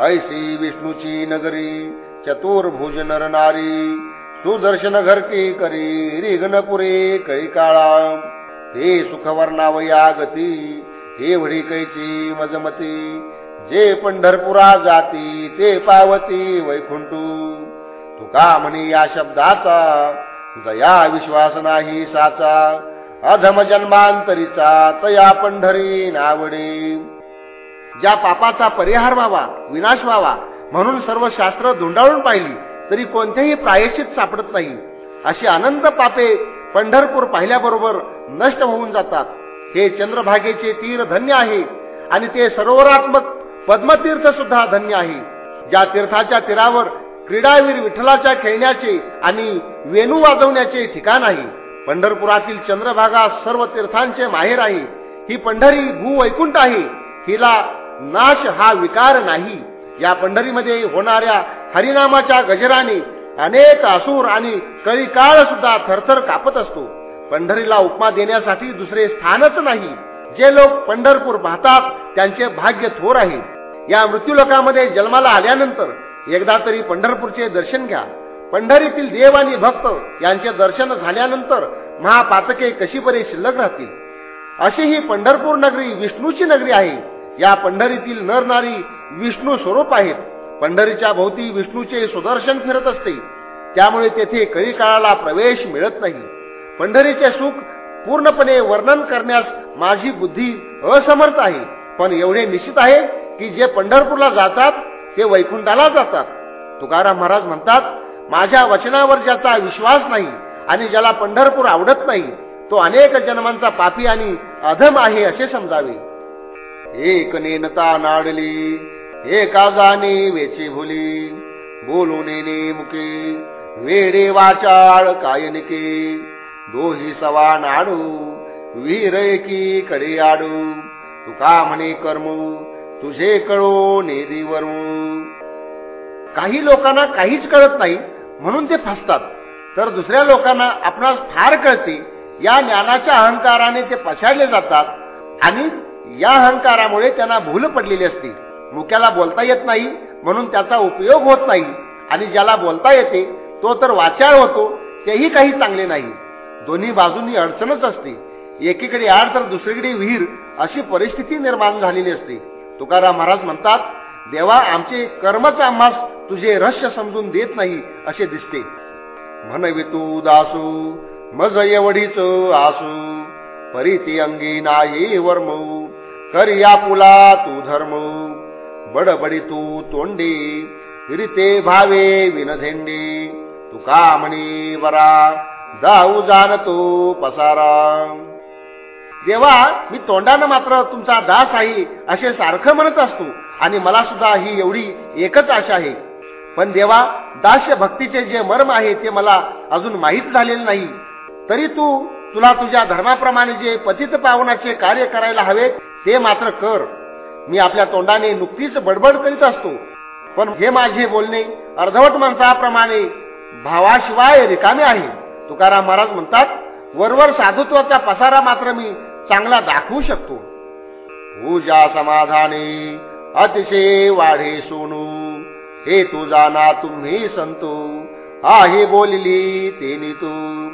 ऐसी विष्णूची नगरी चतुर्भुज नारी. नारी सुदर्शन घरती करी रिघनपुरे कै काळा हे सुखवर्णावया गती हे वडी कैची मजमती. जे पंढरपुरा जाती ते पावती वैकुंठू. तुका म्हणी या शब्दाचा दया विश्वास नाही साचा. अधम जन्मांतरीचा तया पंढरी नावडे. ज्या पापाचा परिहार व्हावा विनाश व्हावा म्हणून सर्व शास्त्र धुंडाळून पाहिली. तरी कोणतेही प्रायश्चित सापडत नाही. अशी अनंत पापे पंढरपूर पाहिल्याबरोबर नष्ट होऊन जातात. हे चंद्रभागेचे तीर धन्य आहे आणि ते सरोवरात्मक पद्मतीर्थ सुद्धा धन्य आहे. ज्या तीर्थाच्या तीरावर क्रीडावीर विठ्ठलाच्या खेळण्याचे आणि वेणू वाजवण्याचे ठिकाण आहे पंढरपुरातील चंद्रभागा सर्व तीर्थांचे माहेर आहे. ही पंढरी भूवैकुंठ आहे. हिला नाश हा विकार नाही. या पंढरीमध्ये होणाऱ्या हरिनामाच्या गजराने अनेक असुर आणि कळीकाळ सुद्धा थरथर कापत असतो. पंढरीला उपमा देण्यासाठी दुसरे स्थानच नाही. जे लोक पंढरपूर पाहतात त्यांचे भाग्य थोर आहे. या मृत्यूलोकामध्ये जन्माला आल्यानंतर एकदा तरी पंढरपूरचे दर्शन घ्या. पंढरीतील देव आणि भक्त यांचे दर्शन झाल्यानंतर महापातके कशी बरे शिल्लक राहतील? अशी ही पंढरपूर नगरी विष्णूची नगरी आहे. या पंढरीतील नरनारी विष्णू स्वरूप आहेत. पंढरीच्या भोवती विष्णूचे सुदर्शन फिरत असते. त्यामुळे तेथे कळी काळाला प्रवेश मिळत नाही. पंढरीचे सुख पूर्णपणे वर्णन करण्यास माझी बुद्धी असमर्थ आहे. पण एवढे निश्चित आहे की जे पंढरपूरला जातात ते वैकुंठाला जातात. तुकाराम महाराज म्हणतात माझ्या वचनावर ज्याचा विश्वास नाही आणि ज्याला पंढरपूर आवडत नाही तो अनेक जन्मांचा पापी आणि अधम आहे असे समजावे. एक नेनता नाडली एका जाणे वेचे भुली. बोलू नेने मुके. वेडे वाचाळ कायनिके दोही सवा नाडू. वीर एकी कडे आडू. तुका म्हणे कर्मू. तुझे कळो नेदी काही लोकांना काहीच कळत नाही म्हणून ते फसतात. तर दुसऱ्या लोकांना आपणास फार कळते या ज्ञानाच्या अहंकाराने ते पछाडले जातात आणि या अहंकारामुळे त्यांना भूल पडलेली असते मुक्याला बोलता येत नाही म्हणून त्याचा उपयोग होत नाही. आणि ज्याला बोलता येते तो तर वाचाळ होतो तेही काही चांगले नाही. दोन्ही बाजूंनी अडचणच असते. एकीकडे आड तर दुसरीकडे विहीर अशी परिस्थिती निर्माण झालेली असते. तुकाराम महाराज म्हणतात देवा आमचे कर्मच आम्हास तुझे रहस्य समजून देत नाही असे दिसते. म्हणवी तू दासू मज एवढीच आसू परी ती अंगी नाही वर्म कर या पुला तू धर्म बडबडी तू तोंडी रिते भावे विनधेंडी तू का म्हणी बरा जाऊ जाणतो पसारा देवा मी तोंडानं मात्र तुमचा दास आहे असे सारखं म्हणत असतो आणि मला सुद्धा ही एवढी एकच आशा आहे पण देवा दास्य भक्तीचे जे मर्म आहे ते मला अजून माहीत झालेले नाही तरी तू तुला तुझ्या धर्माप्रमाणे जे पतित पावनाचे कार्य करायला हवे ते मात्र कर मी आपल्या तोंडाने नुकतीच बडबड करीत असतो. पण हे माझे बोलणे अर्धवट माणसाप्रमाणे भावाशिवाय रिकामे आहे. तुकाराम महाराज म्हणतात वरवर साधुत्वाचा पसारा मात्र मी चांगला दाखवू शकतो. पूजा समाधाने अतिशय वाढे सोनू. हे तुझा ना तुम्ही संतो. आहे बोलली ते तू.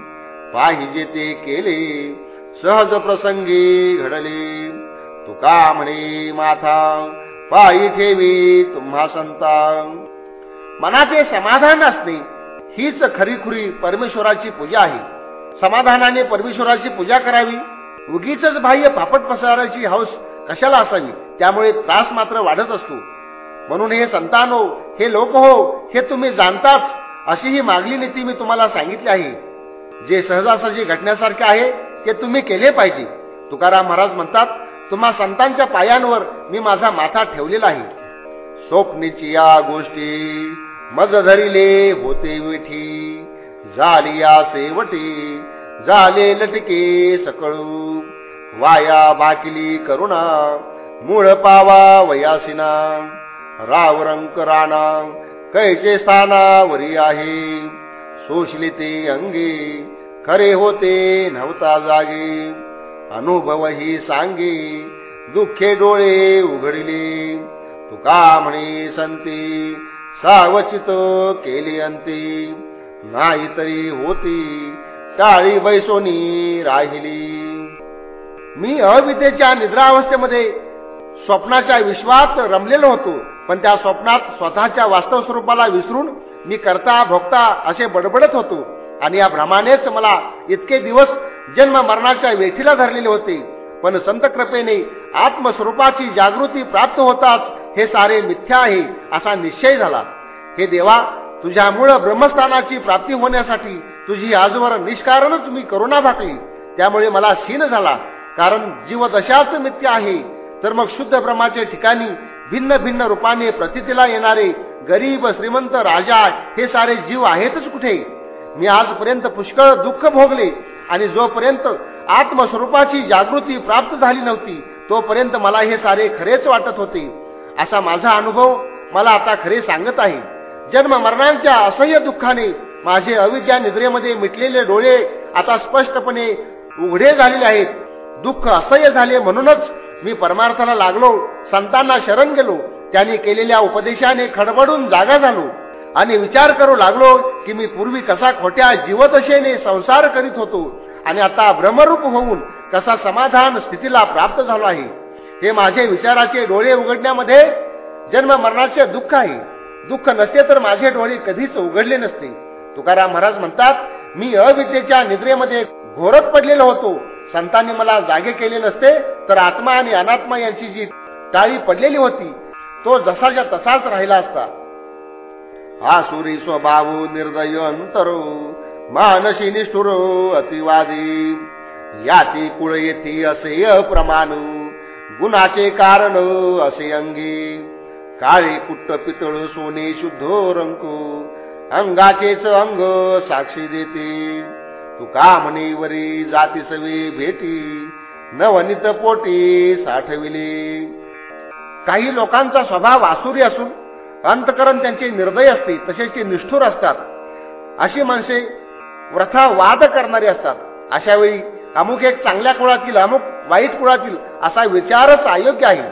पाहिजे ते केले सहज प्रसंगी घडले. तुका म्हणे माथा. पायी ठेवी तुम्हा संता मनाचे समाधान असणे हीच खरीखुरी परमेश्वराची पूजा आहे. समाधानाने परमेश्वराची पूजा करावी. उगीच बाह्य पापट पसरायची हौस कशाला असावी? त्यामुळे त्रास मात्र वाढत असतो. म्हणून हे संतानो हे लोक हो हे तुम्ही जाणताच अशी ही मागली नीती मी तुम्हाला सांगितली आहे. जे सहजासहजी घटण्यासारखे आहे ते तुम्ही केले पाहिजे. तुकाराम महाराज म्हणतात तुम्हा संतांच्या पायांवर मी माझा माथा ठेवलेला आहे. स्वप्नीची या गोष्टी मज धरिले होते विठी. झाली या सेवटी झाले लटके सकळू. वाया बाकिली करुणा मूळ पावा वयासिना. राव रंक राणा कैचे स्थानावरी आहे? सोशली ते अंगे खरे होते नव्हता जागे. अनुभव ही सांगे. दुःखे डोळे उघडले. तुका म्हणे संती सावचित केली अंती. नाही तरी होती टाळी बैसोनी राहिली. मी अविद्येच्या निद्रावस्थेमध्ये स्वप्नाच्या विश्वात रमलेलो होतो पण त्या स्वप्नात स्वतःच्या वास्तव स्वरूपाला विसरून मी करता भोगता असे बडबडत होतो. आणि या भ्रमानेच मला इतके दिवस जन्म मरणाच्या वेठीला धरलेले होते. पण संत कृपेने आत्मस्वरूपाची जागृती प्राप्त होताच हे सारे मिथ्या आहे असा निश्चय झाला. हे देवा तुझ्यामुळं ब्रह्मस्थानाची प्राप्ती होण्यासाठी तुझी आजवर निष्कारणच मी करुणा भाकली. त्यामुळे मला क्षीण झाला. कारण जीवदशाच मिथ्य आहे. तर मग शुद्ध ब्रह्माच्या ठिकाणी भिन्न भिन्न रूपाने प्रतितीला येणारे गरीब श्रीमंत राजा हे सारे जीव आहेतच कुठे? मी आजपर्यंत पुष्कळ दुःख भोगले आणि जोपर्यंत आत्मस्वरूपाची जागृती प्राप्त झाली नव्हती तोपर्यंत मला हे सारे खरेच वाटत होते. असा माझा अनुभव मला आता खरे सांगत आहे. जन्म मरणांच्या असह्य दुःखाने माझे अविद्या निद्रेमध्ये मिटलेले डोळे आता स्पष्टपणे उघडे झालेले आहेत. दुःख असह्य झाले म्हणूनच मी परमार्थाला लागलो संतांना शरण गेलो त्यांनी केलेल्या उपदेशाने खडबडून जागा झालो आणि विचार करू लागलो की मी पूर्वी कसा खोट्या जीवदशेने संसार करीत होतो आणि आता भ्रमरूप होऊन कसा समाधान स्थितीला प्राप्त झालो आहे हे माझे विचाराचे डोळे उघडण्यामध्ये जन्म मरणाचे दुःख आहे. दुःख नसते तर माझे डोळे कधीच उघडले नसते. तुकाराम महाराज म्हणतात मी अविद्येच्या निद्रेमध्ये घोरत पडलेलो होतो. संतांनी मला जागे केले नसते तर आत्मा आणि अनात्मा यांची जी टाळी पडलेली होती तो जसाच्या तसाच राहिला असता. आसुरी स्वभाव निर्दय अंतरो मानसी निष्ठुर अतिवादी. याती कुळ येते असे अप्रमाण गुणाचे कारण असे अंगी. काळी कुट्ट पितळ सोने शुद्ध रंको अंगाचेच अंग साक्षी देते. तुका म्हणे वरी जाती सवे भेटी नवनित पोटी साठविले. काही लोकांचा स्वभाव आसुरी असून अंतकरण त्यांचे निर्दय असते तसेच ते निष्ठुर असतात. अशी माणसे व्रथा वाद करणारी असतात. अशा वेळी अमुक एक चांगल्या कुळातील अमुक वाईट कुळातील असा विचारच अयोग्य आहे.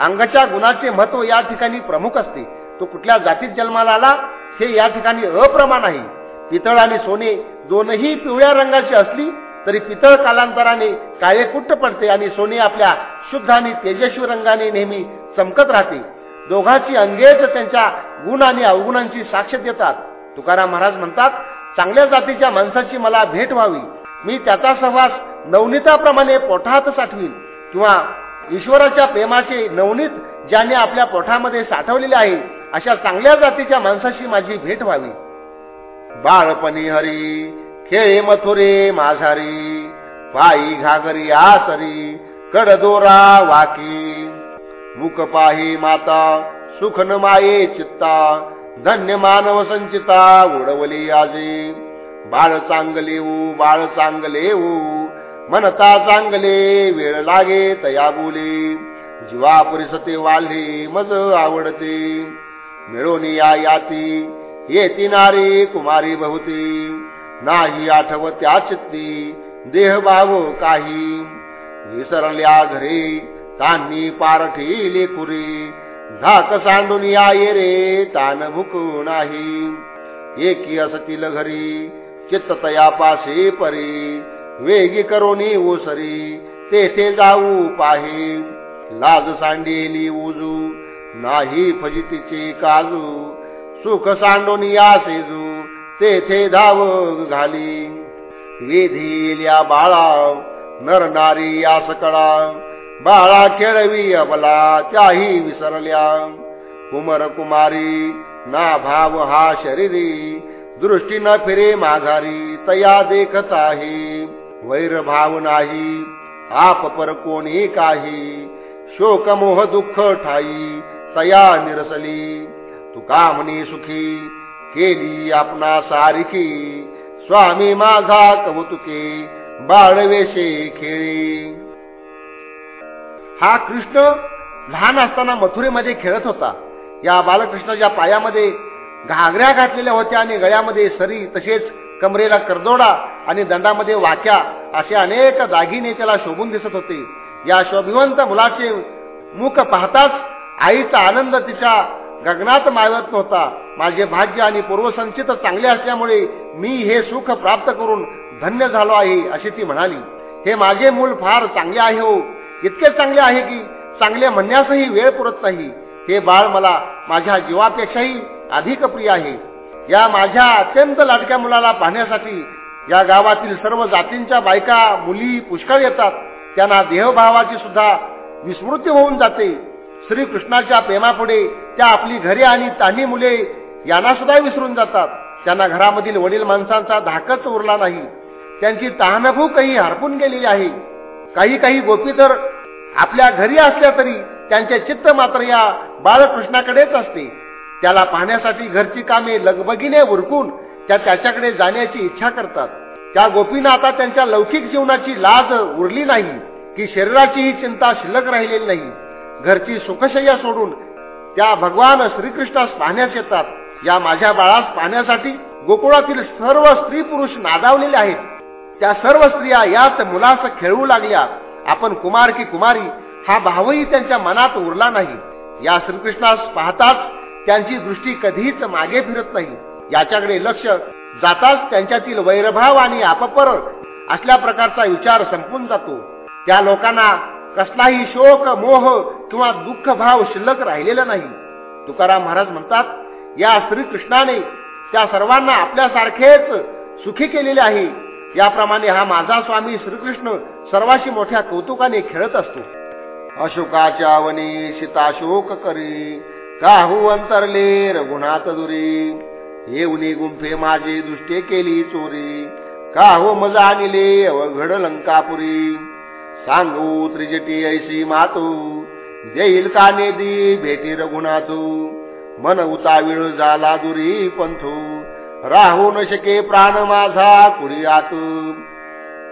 अंगाच्या गुणाचे महत्त्व या ठिकाणी प्रमुख असते. तो कुठल्या जातीत जन्माला आला हे या ठिकाणी अप्रमाण आहे. पितळ आणि सोने दोनही पिवळ्या रंगाची असली तरी पितळ कालांतराने काळे कुट्ट पडते आणि सोने आपल्या शुद्ध आणि तेजस्वी रंगाने नेहमी चमकत राहते. दोघांची अंगेच त्यांच्या गुण आणि अवगुणांची साक्ष देतात. तुकाराम महाराज म्हणतात चांगल्या जातीच्या माणसाची मला भेट व्हावी. मी त्याचा सहवास नवनीताप्रमाणे पोठात साठवीन किंवा ईश्वराच्या प्रेमाचे नवनीत ज्याने आपल्या पोठामध्ये साठवलेले आहे अशा चांगल्या जातीच्या माणसाशी माझी भेट व्हावी. बाळपणी हरी खेळे मथुरे माझारी पायी घागरी आसरी कडदोरा वाकी. मुख पाही माता सुखन माये चित्ता धन्य मानव संचिता उडवली आजी. बाळ चांगले ऊ बाळ चांगले ऊ मनता चांगले वेळ लागे तया बोले. जीवा परिसते वाढले मज आवडते. मिळोनी या याती येती नारी कुमारी बहुती नाही आठव त्या चित्ती देह भाव काही. विसरल्या घरे तांनी पारठी लेखुरी झाक सांडून या रे तान भुक नाही एकी असतील घरी चित्तया पासे परी. वेगी करोनी ओसरी तेथे जाऊ पाहे. लाज सांडेली उजू नाही फजितीचे काजू. सुख सांडून या सेजू तेथे धाव घाली. वेधील्या बाळा नर नारी या सकळा बाळा खेळवी अबला त्याही विसरल्या. कुमर कुमारी ना भाव हा शरीरी दृष्टी न फिरे माघारी तया देखत आहे वैर भाव नाही आप पर कोणी काही. शोक मोह दुःख ठाई तया निरसली. तुका म्हणे सुखी? केली आपणा सारखी. स्वामी माझा कौतुके बाळवेशे खेळी. हा कृष्ण लहान असताना मथुरेमध्ये खेळत होता. या बालकृष्णाच्या पायामध्ये घागऱ्या घातलेल्या होत्या आणि गळ्यामध्ये सरी तसेच कमरेला करदोडा आणि दंडामध्ये वाक्या असे अनेक दागिने त्याला शोभून दिसत होते. या शोभिवंत मुलाचे मुख पाहताच आईचा आनंद तिच्या गगनात मावत नव्हता. माझे भाग्य आणि पूर्वसंचित चांगले असल्यामुळे मी हे सुख प्राप्त करून धन्य झालो आहे अशी ती म्हणाली. हे माझे मूल फार चांगले आहे हो. इतके चांगले आहे की चांगले म्हणण्यासही वेळ पुरत नाही. हे बाळ मला माझ्या जीवापेक्षाही अधिक प्रिय आहे. या माझ्या अत्यंत लाडक्या मुलाला पाहण्यासाठी या गावातील सर्व जातींच्या बायका मुली पुष्कळ येतात. त्यांना देहभावाची सुद्धा विस्मृती होऊन जाते. श्रीकृष्णाच्या प्रेमापुढे त्या आपली घरे आणि तान्ही मुले यांना सुद्धा विसरून जातात. त्यांना घरामधील वडील माणसांचा धाकच उरला नाही. त्यांची तहानभूकही हरपून गेलेली आहे. काही काही गोपी तर आपल्या घरी असल्या तरी त्यांचे चित्त मात्र या बाळकृष्णाकडेच असते. त्याला पाहण्यासाठी घरची कामे लगबगीने उरकून त्या त्याच्याकडे जाण्याची इच्छा करतात. त्या गोपीनं आता त्यांच्या लौकिक जीवनाची लाज उरली नाही की शरीराचीही चिंता शिल्लक राहिलेली नाही. घरची सुखशय्या सोडून त्या भगवान श्रीकृष्णास पाहण्यास येतात. या माझ्या बाळास पाहण्यासाठी गोकुळातील सर्व स्त्री पुरुष नादावलेले आहेत. त्या सर्व स्त्रिया याच मुलास खेळू लागल्या. आपण कुमार की कुमारी हा भावही त्यांच्या मनात उरला नाही. या श्रीकृष्णास पाहताच त्यांची दृष्टी कधीच मागे फिरत नाही. याच्याकडे लक्ष जाताच त्यांच्यातील वैरभाव आणि अपपर असल्या प्रकारचा विचार संपून जातो. त्या लोकांना कसलाही शोक मोह किंवा दुःख भाव शिल्लक राहिलेला नाही. तुकाराम महाराज म्हणतात या श्रीकृष्णाने त्या सर्वांना आपल्यासारखेच सुखी केलेले आहे. याप्रमाणे हा माझा स्वामी श्रीकृष्ण सर्वाशी मोठ्या कौतुकाने खेळत असतो. अशोकाच्या वनी सीताशोक करी काहू अंतरले रघुनाथ दुरी. येऊनी गुंफे माझे दृष्टी केली चोरी काहू मजा आणले अवघड लंकापुरी. सांगू त्रिजटी ऐशी मातू देईल का नेदी भेटी रघुनाथू? मन उताविळ झाला दुरी पंथू. राहू न शके प्राण माझा कुडी आत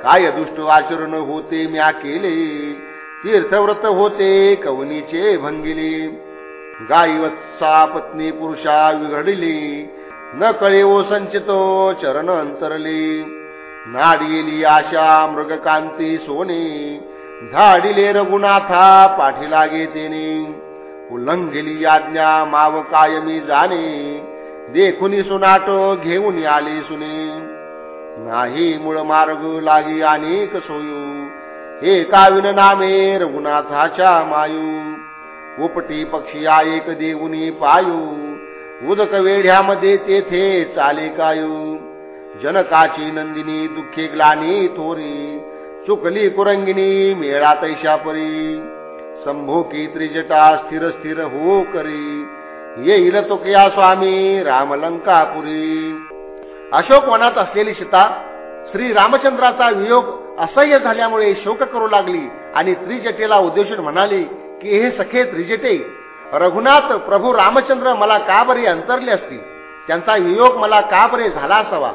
काय दुष्ट आचरण होते म्या केले तीर्थव्रत होते कवनीचे भंगिले. गाईवत्सा पत्नी पुरुषा विघडली न कळे ओ संचितो चरण अंतरले. नाडिली आशा मृगकांती सोने झाडिले रघुनाथा पाठी लागे तेने उल्लंघिली आज्ञा माव कायमी जाणे देखुनी सुनाट घेऊन आले सुने. नाही मूळ मार्ग लागी अनेक सोयू. हे काविन नामे रघुनाथाच्या मायू. उपटी पक्षी आयक देऊनी पायू. उदक वेढ्यामध्ये तेथे चाले कायू. जनकाची नंदिनी दुःखे ग्लानी थोरी. चुकली कुरंगिणी मेळा तैशापरी. संभोकी त्रिजटा स्थिर स्थिर हो करी. येईल तुकया स्वामी रामलंकापुरी. अशोक वनात असलेली सीता श्री रामचंद्राचा वियोग असह्य झाल्यामुळे शोक करू लागली आणि त्रिजटेला उद्देशून म्हणाली की हे सखे त्रिजटे रघुनाथ प्रभू रामचंद्र मला का बरे अंतरले असतील? त्यांचा वियोग मला का बरे झाला असावा?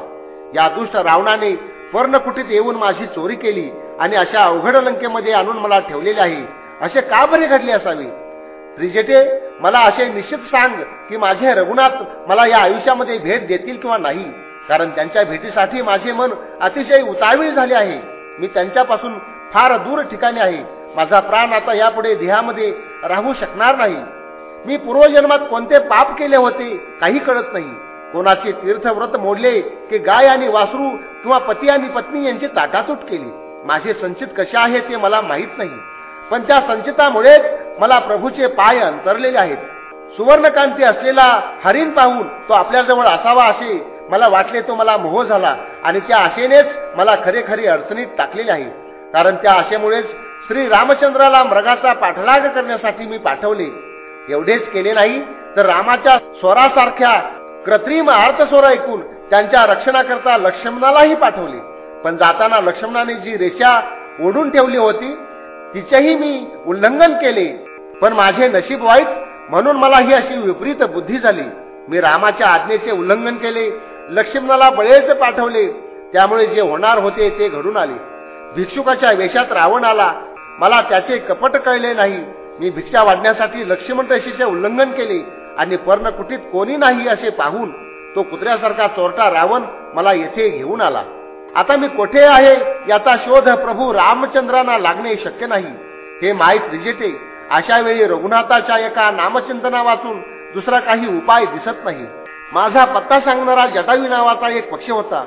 या दुष्ट रावणाने पर्णकुटीत येऊन माझी चोरी केली आणि अशा अवघड लंकेमध्ये आणून मला ठेवलेले आहे. असे का बरे घडले असावे? रिजेटे मला असे निश्चित सांग की माझे रघुनाथ मला या आयुष्यामध्ये भेट देतील किंवा नाही. कारण त्यांच्या भेटीसाठी माझे मन अतिशय उतावीळ झाले आहे. मी त्यांच्यापासून फार दूर ठिकाणी आहे. माझा प्राण आता यापुढे देहामध्ये राहू शकणार नाही. मी पूर्वजन्मात कोणते पाप केले होते काही कळत नाही. कोणाचे तीर्थव्रत मोडले की गाय आणि वासरू किंवा पती आणि पत्नी यांची ताटातूट केली. माझे संचित कसे आहे ते मला माहीत नाही. पण त्या संचितामुळेच मला प्रभूचे पाय अंतरलेले आहेत. सुवर्णकांती असलेला हरिण पाहून तो आपल्याजवळ असावा असे मला वाटले तो मला मोह झाला आणि त्या आशेनेच मला खरे खरी अडचणीत टाकलेले आहे. कारण त्या आशेमुळेच श्री रामचंद्राला मृगाचा पाठलाग करण्यासाठी मी पाठवले. एवढेच केले नाही तर रामाच्या स्वरासारख्या कृत्रिम अर्थस्वर ऐकून त्यांच्या रक्षणाकरता लक्ष्मणालाही पाठवले. पण जाताना लक्ष्मणाने जी रेषा ओढून ठेवली होती तिचेही मी उल्लंघन केले. पण माझे नशीब वाईट म्हणून मला ही अशी विपरीत बुद्धी झाली. मी रामाच्या आज्ञेचे उल्लंघन केले लक्ष्मणाला बळेच पाठवले त्यामुळे जे होणार होते ते घडून आले. भिक्षुकाच्या वेशात रावण आला. मला त्याचे कपट कळले नाही. मी भिक्षा वाढण्यासाठी लक्ष्मण रेषेचे उल्लंघन केले आणि पर्णकुटीत कोणी नाही असे पाहून तो कुत्र्यासारखा चोरटा रावण मला येथे घेऊन आला. आता मी कोठे आहे याचा शोध प्रभू रामचंद्रांना लागणे शक्य नाही. हे माहीत रिजेते. अशा वेळी रघुनाथाच्या एका नामचिंतना वाचून दुसरा काही उपाय दिसत नाही. माझा पत्ता सांगणारा जटावी नावाचा एक पक्ष होता.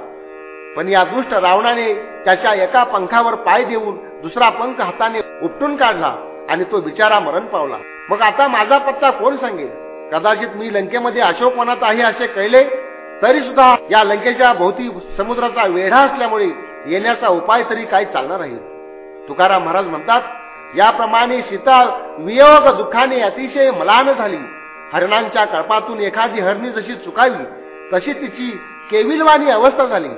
पण या दुष्ट रावणाने त्याच्या एका पंखावर पाय देऊन दुसरा पंख हाताने उपटून काढला आणि तो बिचारा मरण पावला. मग आता माझा पत्ता कोण सांगेल? कदाचित मी लंकेमध्ये अशोकवनात आहे असे कळले? तरी सुद्धा या लंकेच्या भोवती समुद्राचा वेढा असल्यामुळे येण्याचा उपाय तरी काय चालणार आहे? तुकाराम महाराज म्हणतात याप्रमाणे सीता वियोग दुःखाने अतिशय मलान झाली. हरणांच्या कळपातून एखादी हरणी जशी चुकावी तशी तिची केविलवाणी अवस्था झाली.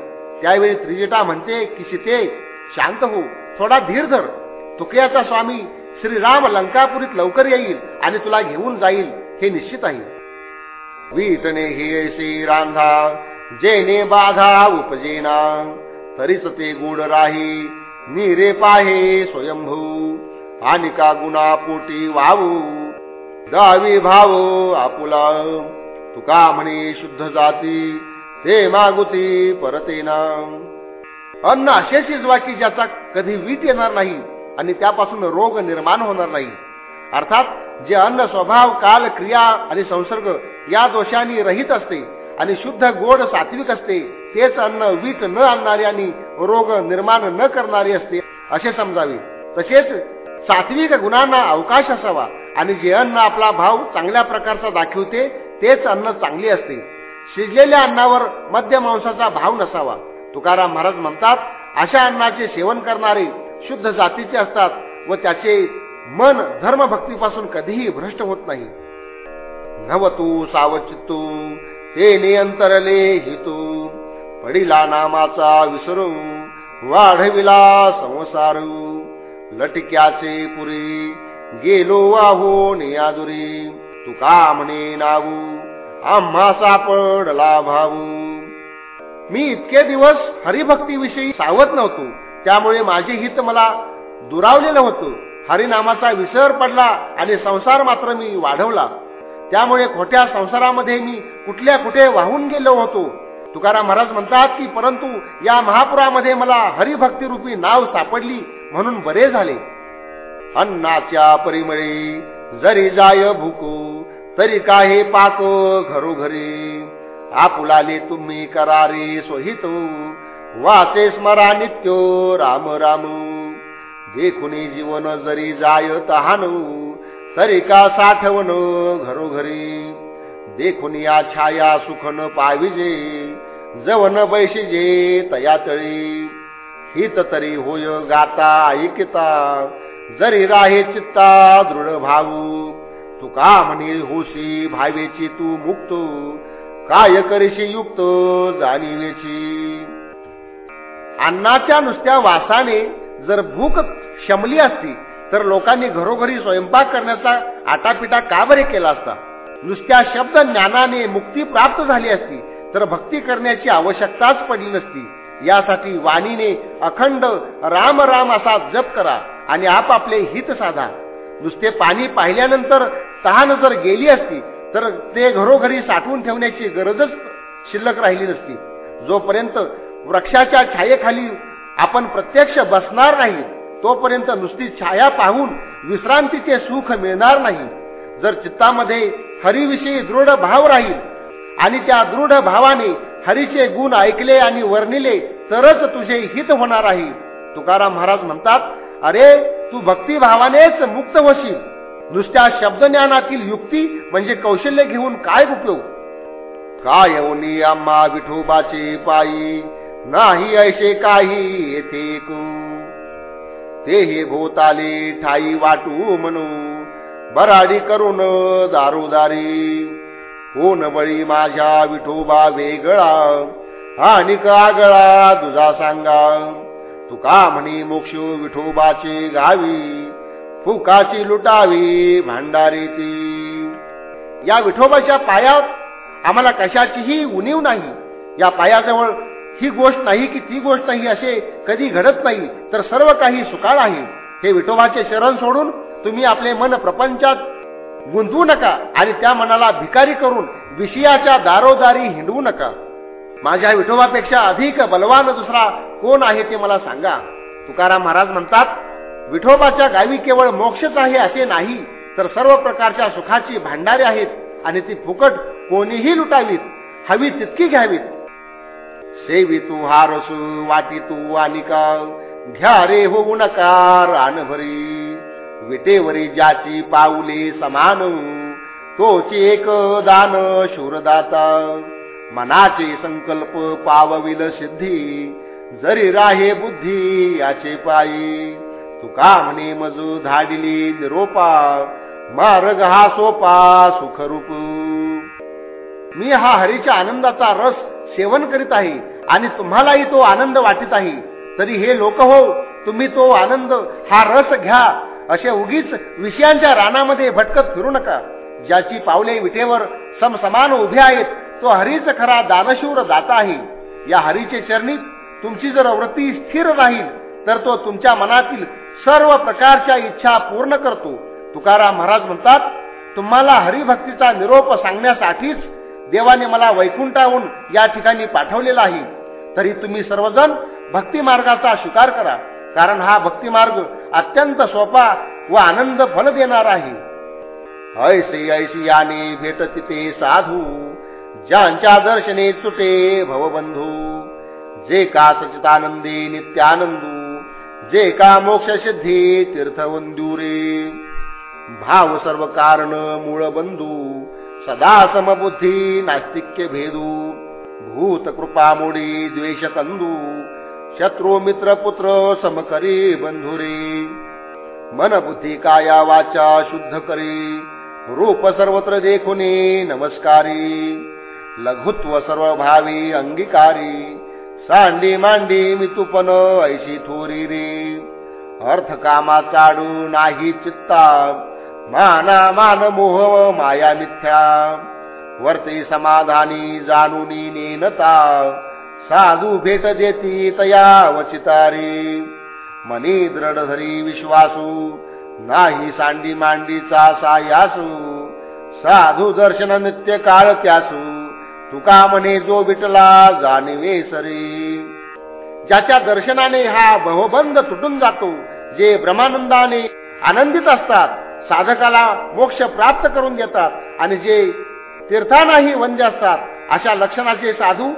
त्यावेळी त्रिजेटा म्हणते की सीते शांत हो थोडा धीर धर. तुकयाचा स्वामी श्रीराम लंकापुरीत लवकर येईल आणि तुला घेऊन जाईल हे निश्चित आहे. वीटने हे श्री रांधा जेने बाधा उपजेना. तरीच ते गुण राही निरे पाहे स्वयंभू. आणि का गुणा पोटी वावू? दावी भाव आपुला. तुका म्हणे शुद्ध जाती? ते मागुती परतेना. अन्न असे शिजवा की ज्याचा कधी वीट येणार नाही आणि त्यापासून रोग निर्माण होणार नाही. अर्थात जे अन्न स्वभाव काल क्रिया आणि संसर्ग या दोषांनी रहित असते आणि शुद्ध गोड सात्विक असते तेच अन्न वीट न आणणारे आणि रोग निर्माण न करणारे असते असे समजावे. तसेच सात्विक गुणांना अवकाश असावा आणि जे अन्न आपला भाव चांगल्या प्रकारचा दाखवते तेच अन्न चांगले असते. शिजलेल्या अन्नावर मध्य मांसाचा भाव नसावा. तुकाराम महाराज म्हणतात अशा अन्नाचे सेवन करणारे शुद्ध जातीचे असतात व त्याचे मन धर्मभक्तीपासून कधीही भ्रष्ट होत नाही. नवतू सावचित्तू ते नियंतरले हितू. पडिला नामाचा विसरू वाढविला संसारू. लटक्याचे पुरी गेलो वाहो नियादुरी तुका म्हणे नावू आम्हा सापडला भाऊ मी इतके दिवस हरिभक्तीविषयी सावध नव्हतो त्यामुळे माझे हित मला दुरावलेलं होतं. हरिनामाचा विसर पडला आणि संसार मात्र मी वाढवला. त्यामुळे खोट्या संसारामध्ये मी कुठल्या कुठे वाहून गेलो होतो. तुकाराम महाराज म्हणतात की परंतु या महापुरामध्ये मला हरिभक्ती नाव सापडली म्हणून बरे झाले. अन्नाच्या परिमळी जरी जाय भुकू तरी काही पाक घरोघरी. आपुलाले तुम्ही करारे सोहित वाचे स्मरा नित्यो राम राम. देखुनी जीवन जरी जाय तहानू तरी का साठवण घरोघरी? देखुन या छाया सुखन पाविजे जवन बैशिजे तया तळी. हित तरी होय गाता ऐकिता जरी राहे चित्ता दृढ भाऊ तुका म्हणे होशी भावेची तू मुक्त काय करीशी युक्त जाणीवेची? अन्नाच्या नुसत्या वासाने जर भूक शमली असती तर लोकांनी घरोघरी स्वयंपाक करण्याचा आटापिटा का बरे केला असता? नुसत्या शब्द ज्ञानाने मुक्ती प्राप्त झाली असती तर भक्ती करण्याची आवश्यकताच पडली नसती. यासाठी वाणीने अखंड राम राम असा जप करा आणि आपापले हित साधा. नुसते पाणी पाहिल्यानंतर तहान जर गेली असती तर ते घरोघरी साठवून ठेवण्याची गरजच शिल्लक राहिली नसती. जोपर्यंत वृक्षाच्या छायेखाली आपण प्रत्यक्ष बसणार नाही तोपर्यंत नुसती छाया पाहून विश्रांतीचे सुख मिळणार नाही. जर चित्तामध्ये हरीविषयी दृढ भाव राहील आणि त्या दृढ भावाने हरीचे गुण ऐकले आणि वर्णिले तरच तुझे हित होणार आहे. तुकाराम महाराज म्हणतात अरे तू भक्तिभावानेच मुक्त होशील. नुसत्या शब्दज्ञानातील युक्ती म्हणजे कौशल्य घेऊन काय उपयोग? काय आम्हा विठोबाचे पायी? नाही ऐसे काही येथे ते हे भोताले ठाई वाटू म्हणू. बराडी करून दारोदारी. कोण बळी माझ्या विठोबा वेगळा. आणि कागळा दुजा सांगा. तुका म्हणी मोक्ष विठोबाचे गावी. फुकाची लुटावी भांडारी ती या विठोबाच्या पायात आम्हाला कशाचीही उणीव नाही. या पायाजवळ ही गोष्ट नाही की ती गोष्ट नाही असे कधी घडत नाही तर सर्व काही सुकाळ आहे. हे विठोबाचे शरण सोडून तुम्ही आपले मन प्रपंचात गुंतवू नका आणि त्या मनाला भिकारी करून विषयाच्या दारोदारी हिंडवू नका. माझ्या विठोबापेक्षा अधिक बलवान दुसरा कोण आहे ते मला सांगा. तुकाराम महाराज म्हणतात विठोबाच्या गावी केवळ मोक्षच आहे असे नाही तर सर्व प्रकारच्या सुखाची भांडारे आहेत आणि ती फुकट कोणीही लुटावीत. हवी तितकी घ्यावीत. सेवी तू हारसू वाटी तू आणि घ्या रे होऊ नका रानभरी. विटेवरी ज्याची पाऊले समान तोची एक दान शूरदाता. मनाचे संकल्प पावविल सिद्धी जरी राहे बुद्धी याचे पायी. तुका म्हणे मजू धाडिली निरोपा मार्ग हा सोपा सुखरूप. मी हा हरीच्या आनंदाचा रस सेवन करीत आहे आणि तुम्हालाही तो आनंद वाटत आहे. तरी हे लोक हो तुम्ही तो आनंद हा रस घ्या. असे उगीच विषयांच्या रानामध्ये भटकत फिरू नका. ज्याची पावले विटेवर समसमान उभे आहेत तो हरीच खरा दानशूर दाता आहे. या हरीचे चरणीत तुमची जर वृत्ती स्थिर राहील तर तो तुमच्या मनातील सर्व प्रकारच्या इच्छा पूर्ण करतो. तुकाराम महाराज म्हणतात तुम्हाला हरिभक्तीचा निरोप सांगण्यासाठीच देवाने मला वैकुंठाहून या ठिकाणी पाठवलेला आहे. तरी तुम्ही सर्वजण भक्ती मार्गाचा स्वीकार करा कारण हा भक्ती मार्ग अत्यंत सोपा व आनंद फल देणार आहे. ऐसी ऐशी याने भेट तिथे साधू ज्यांच्या दर्शने चुटे भवबंधू. जे का सचितानंदी नित्यानंदू जे का मोक्ष सिद्धी तीर्थवंदुरे. भाव सर्व कारण मूळ बंधू सदा समबुद्धी नास्तिक्य भेदू भूत कृपा मोडी द्वेष कंदू शत्रू मित्र पुत्र समकरी बंधुरे मन बुद्धी काया वाचा शुद्ध करी रूप सर्वत्र देखुनी नमस्कारी। लघुत्व सर्व भावी अंगीकारी सांडी मांडी मितुपन ऐशी थोरी रे अर्थ कामा चाडू नाही चित्ता। माना मान मोह माया मिथ्या वर्ती समाधानी जाणूनी नेनता. साधू भेट देती तया वचितारी. मनी दृढ धरी विश्वासू. नाही सांडी मांडीचा सायासू साधू दर्शन नित्य काळ त्यासू. तुका म्हणे जो विटला जाणवे सरी. ज्याच्या दर्शनाने हा बहुबंध तुटून जातो जे ब्रह्मानंदाने आनंदित असतात साधकाला मोक्ष प्राप्त करून देतात आणि जे तीर्थानाही वंदे असतात अशा लक्षणाचे साधू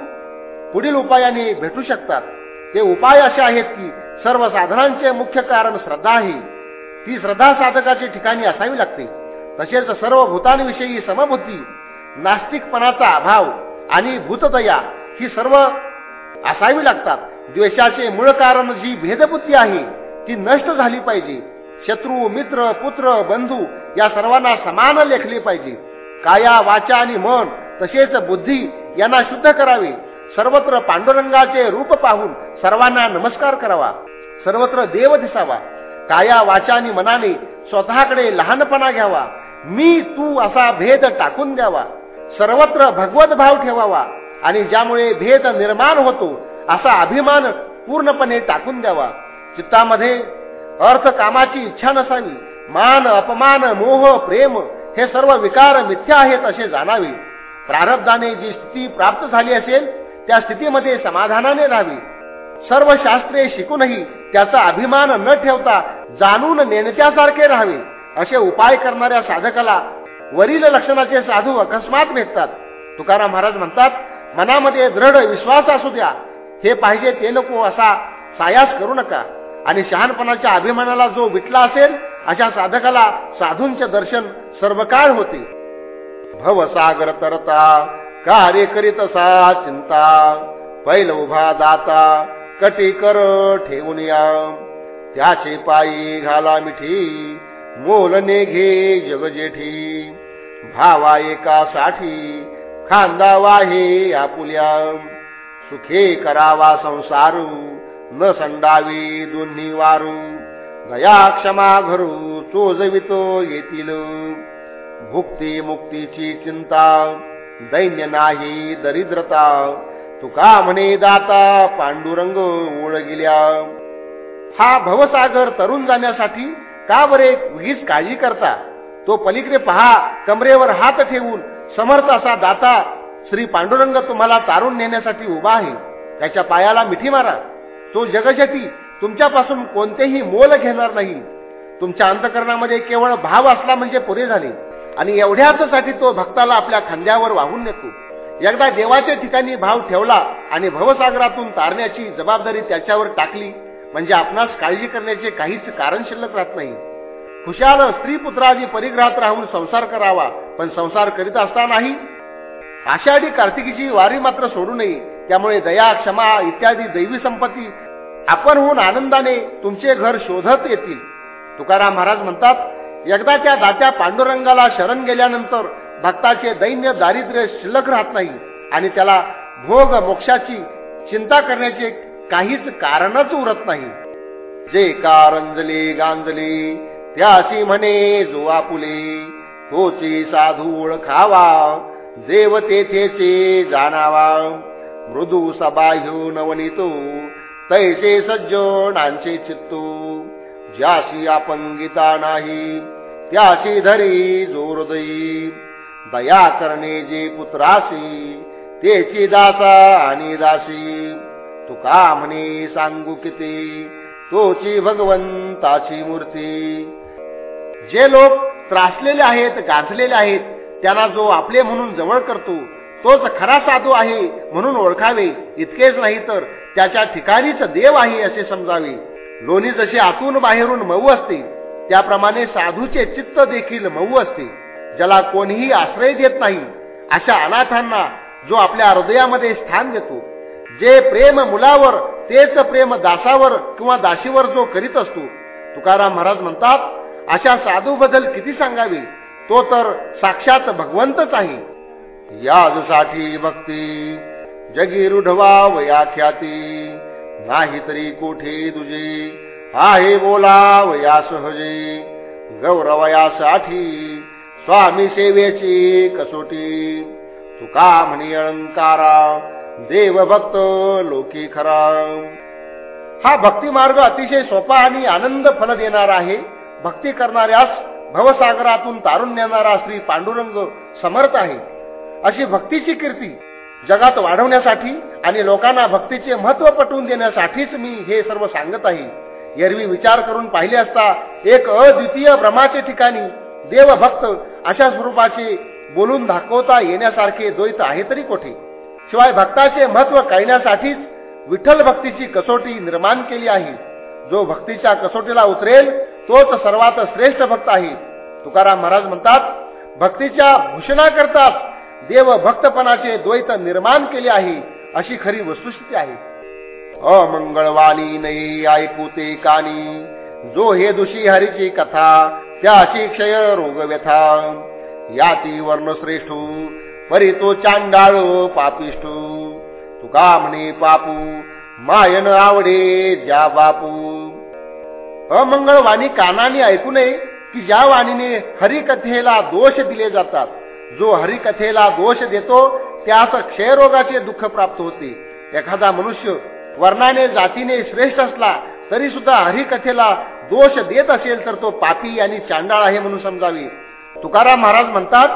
पुढील उपायाने भेटू शकतात. ते उपाय असे आहेत की सर्व साधनांचे मुख्य कारण श्रद्धा आहे. ती श्रद्धा साधकाची ठिकाणी असावी लागते. तसेच सर्व भूतांविषयी समबुद्धी नास्तिकपणाचा अभाव आणि भूतदया ही सर्व असावी लागतात. द्वेषाचे मूळ कारण जी भेदबुद्धी आहे ती नष्ट झाली पाहिजे. शत्रू मित्र पुत्र बंधू या सर्वांना समान लेखले पाहिजे. काया वाचा आणि मन तसेच बुद्धी यांना शुद्ध करावे. सर्वत्र पांडुरंगाचे रूप पाहून सर्वांना नमस्कार करावा. सर्वत्र देव दिसावा. काया वाचा आणि मनाने स्वतःकडे लहानपणा घ्यावा. मी तू असा भेद टाकून द्यावा. सर्वत्र भगवत भाव ठेवावा आणि ज्यामुळे भेद निर्माण होतो असा अभिमान पूर्णपणे टाकून द्यावा. चित्तामध्ये अर्थ कामाची इच्छा नसावी मान अपमान मोह प्रेम हे सर्व विकार मिथ्या आहेत असे जाणावे. प्रारब्धाने जी स्थिती प्राप्त झाली असेल त्या स्थितीमध्ये समाधानाने राहावी. सर्व शास्त्रे शिकूनही त्याचा अभिमान न ठेवता जाणून नेणत्यासारखे राहावे. असे उपाय करणाऱ्या साधकाला वरील लक्षणाचे साधू अकस्मात भेटतात. तुकाराम महाराज म्हणतात मनामध्ये दृढ विश्वास असू द्या. हे पाहिजे ते नको असा सायास करू नका. आणि शहाणपणाच्या अभिमानाला जो विटला असेल अशा साधकाला साधूंचे दर्शन सर्व काळ होते भवसागर तरता कार्य करीत असा चिंता. पैल उभा दाता कटी कर ठेवून या. त्याचे पायी घाला मिठी मोलने घे जगजेठी. भावा एका साठी खांदा वाहे आपुल्या सुखे करावा संसारू न संडावी दोन्ही वारू. दया क्षमा घरू चोजवितो येतील. भुक्ती मुक्तीची चिंता दैन्य नाही दरिद्रता. तुका म्हणे दाता पांडुरंग ओळ गेल्या हा भवसागर तरुण जाण्यासाठी का बरे उगीच काळजी करता? तो पलीकडे पहा कमरेवर हात ठेवून समर्थ असा दाता श्री पांडुरंग तुम्हाला तारून नेण्यासाठी उभा आहे. त्याच्या पायाला मिठी मारा. तो जगजती. तुमच्यापासून कोणतेही मोल घेणार नाही. तुमच्या अंतकरणामध्ये केवळ भाव असला म्हणजे पुरे झाले. आणि एवढ्याचसाठी तो भक्ताला आपल्या खांद्यावर वाहून नेतो. एकदा देवाच्या ठिकाणी भाव ठेवला आणि भवसागरातून तारण्याची जबाबदारी त्याच्यावर टाकली म्हणजे आपणास काळजी करण्याचे काहीच कारण शिल्लक राहत नाही. खुशाल स्त्री पुत्रादी परिग्रहात राहून संसार करावा पण संसार करीत असतानाही आषाढी कार्तिकीची वारी मात्र सोडू नये. त्यामुळे दया क्षमा इत्यादी दैवी संपत्ती आपण होऊन आनंदाने तुमचे घर शोधत येतील. तुकाराम महाराज म्हणतात एकदा त्या दात्या पांडुरंगाला शरण गेल्यानंतर भक्ताचे दैन्य दारिद्र्य शिल्लक राहत नाही आणि त्याला भोग मोक्षाची चिंता करण्याचे काहीच कारणच उरत नाही. जे कारंजले गांजले त्याशी म्हणे जो आपुले तोची साधू ओळखावा. देव तेथेचे जाणावा. मृदू सबाह्यू नवनीतो तैसे सज्जनांचे चित्तू. ज्याशी अपंगिता नाही त्याशी धरी जोरदयी दया करणे जे पुत्रासी तेची दासा आणि दासी. तुका म्हणे सांगू किती तोची भगवंताची मूर्ती. जे लोक त्रासलेले आहेत गाजलेले आहेत त्याला जो आपले म्हणून जवळ करतो तोच खरा साधू आहे म्हणून ओळखावे. इतकेच नाही तर त्याच्या ठिकाणीच देव आहे असे समजावे. लोणी जसे आतून बाहेरून मऊ असते त्याप्रमाणे साधूचे चित्त देखील मऊ असते. ज्याला कोणीही आश्रय देत नाही अशा अनाथांना जो आपल्या हृदयामध्ये स्थान देतो. जे प्रेम मुलावर तेच प्रेम दासावर किंवा दाशीवर जो करीत असतो. तुकाराम महाराज म्हणतात अशा साधू बद्दल किती सांगावे? तो तर साक्षात भगवंतच आहे. याजसाठी भक्ती जगी रुढवा वयाख्याती. नाही तरी कोठे तुझे? आहे बोला वया सहजे. गौरवयासाठी स्वामी सेवेची कसोटी. तुका म्हणी अलंकारा देव भक्त लोकी खरा. हा भक्ती मार्ग अतिशय सोपा आणि आनंद फल देणार आहे. भक्ती करणाऱ्यास भवसागरातून तारून नेणारा श्री पांडुरंग समर्थ आहे. अशी भक्तीची कीर्ती जगात वाढवण्यासाठी आणि लोकांना भक्तीचे महत्त्व पटवून देण्यासाठीच मी हे सर्व सांगत आहे. एरवी विचार करून पाहिले असता एक अद्वितीय भ्रमाचे ठिकाणी देवभक्त अशा स्वरूपाचे बोलून दाखवता येण्यासारखे द्वैत आहे तरी कोठे? शिवाय भक्ताचे महत्त्व कळण्यासाठीच विठ्ठल भक्तीची कसोटी निर्माण केली आहे. जो भक्तीच्या कसोटीला उतरेल तोच सर्वात श्रेष्ठ भक्त आहे. तुकाराम महाराज म्हणतात भक्तीच्या भूषणा करतात देव भक्तपणाचे द्वैत निर्माण केले आहे अशी खरी वस्तुस्थिती आहे. अमंगळवाणी नाही ऐकू ते कानी. जो हे दुषी हरीची कथा त्याशी क्षय रोग व्यथा. याती वर्ण श्रेष्ठ परी तो चांडाळो पापिष्टू तुका म्हणे पापू मायन आवडे ज्या बापू. अमंगळ वाणी कानाने ऐकू नये की ज्या वाणीने हरिकथेला दोष दिले जातात. जो हरिकथेला दोष देतो त्यास क्षयरोगाचे दुःख प्राप्त होते. एखादा मनुष्य वर्णाने जातीने श्रेष्ठ असला तरी सुद्धा हरिकथेला दोष देत असेल तर तो पापी आणि चांडाळ आहे म्हणून समजावे. तुकाराम महाराज म्हणतात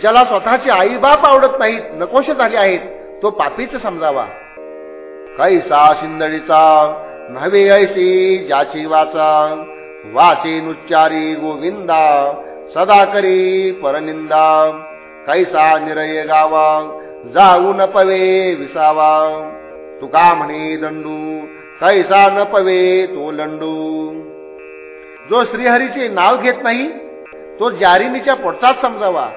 ज्याला स्वतःची आई बाप आवडत नाहीत नकोश झाले आहेत तो पापीच समजावा. कैसा शिंदळीचा नव्हे ऐशी ज्याची वाचा वाचे नुच्चारी गोविंदा सदा करी परनिंदा कैसा निरय गावा जाऊ न पवे विसावा तुका म्हणे दंडू कैसा न पवे तो लंडू. जो श्रीहरीचे नाव घेत नाही तो जारिनीच्या पोटात समजावा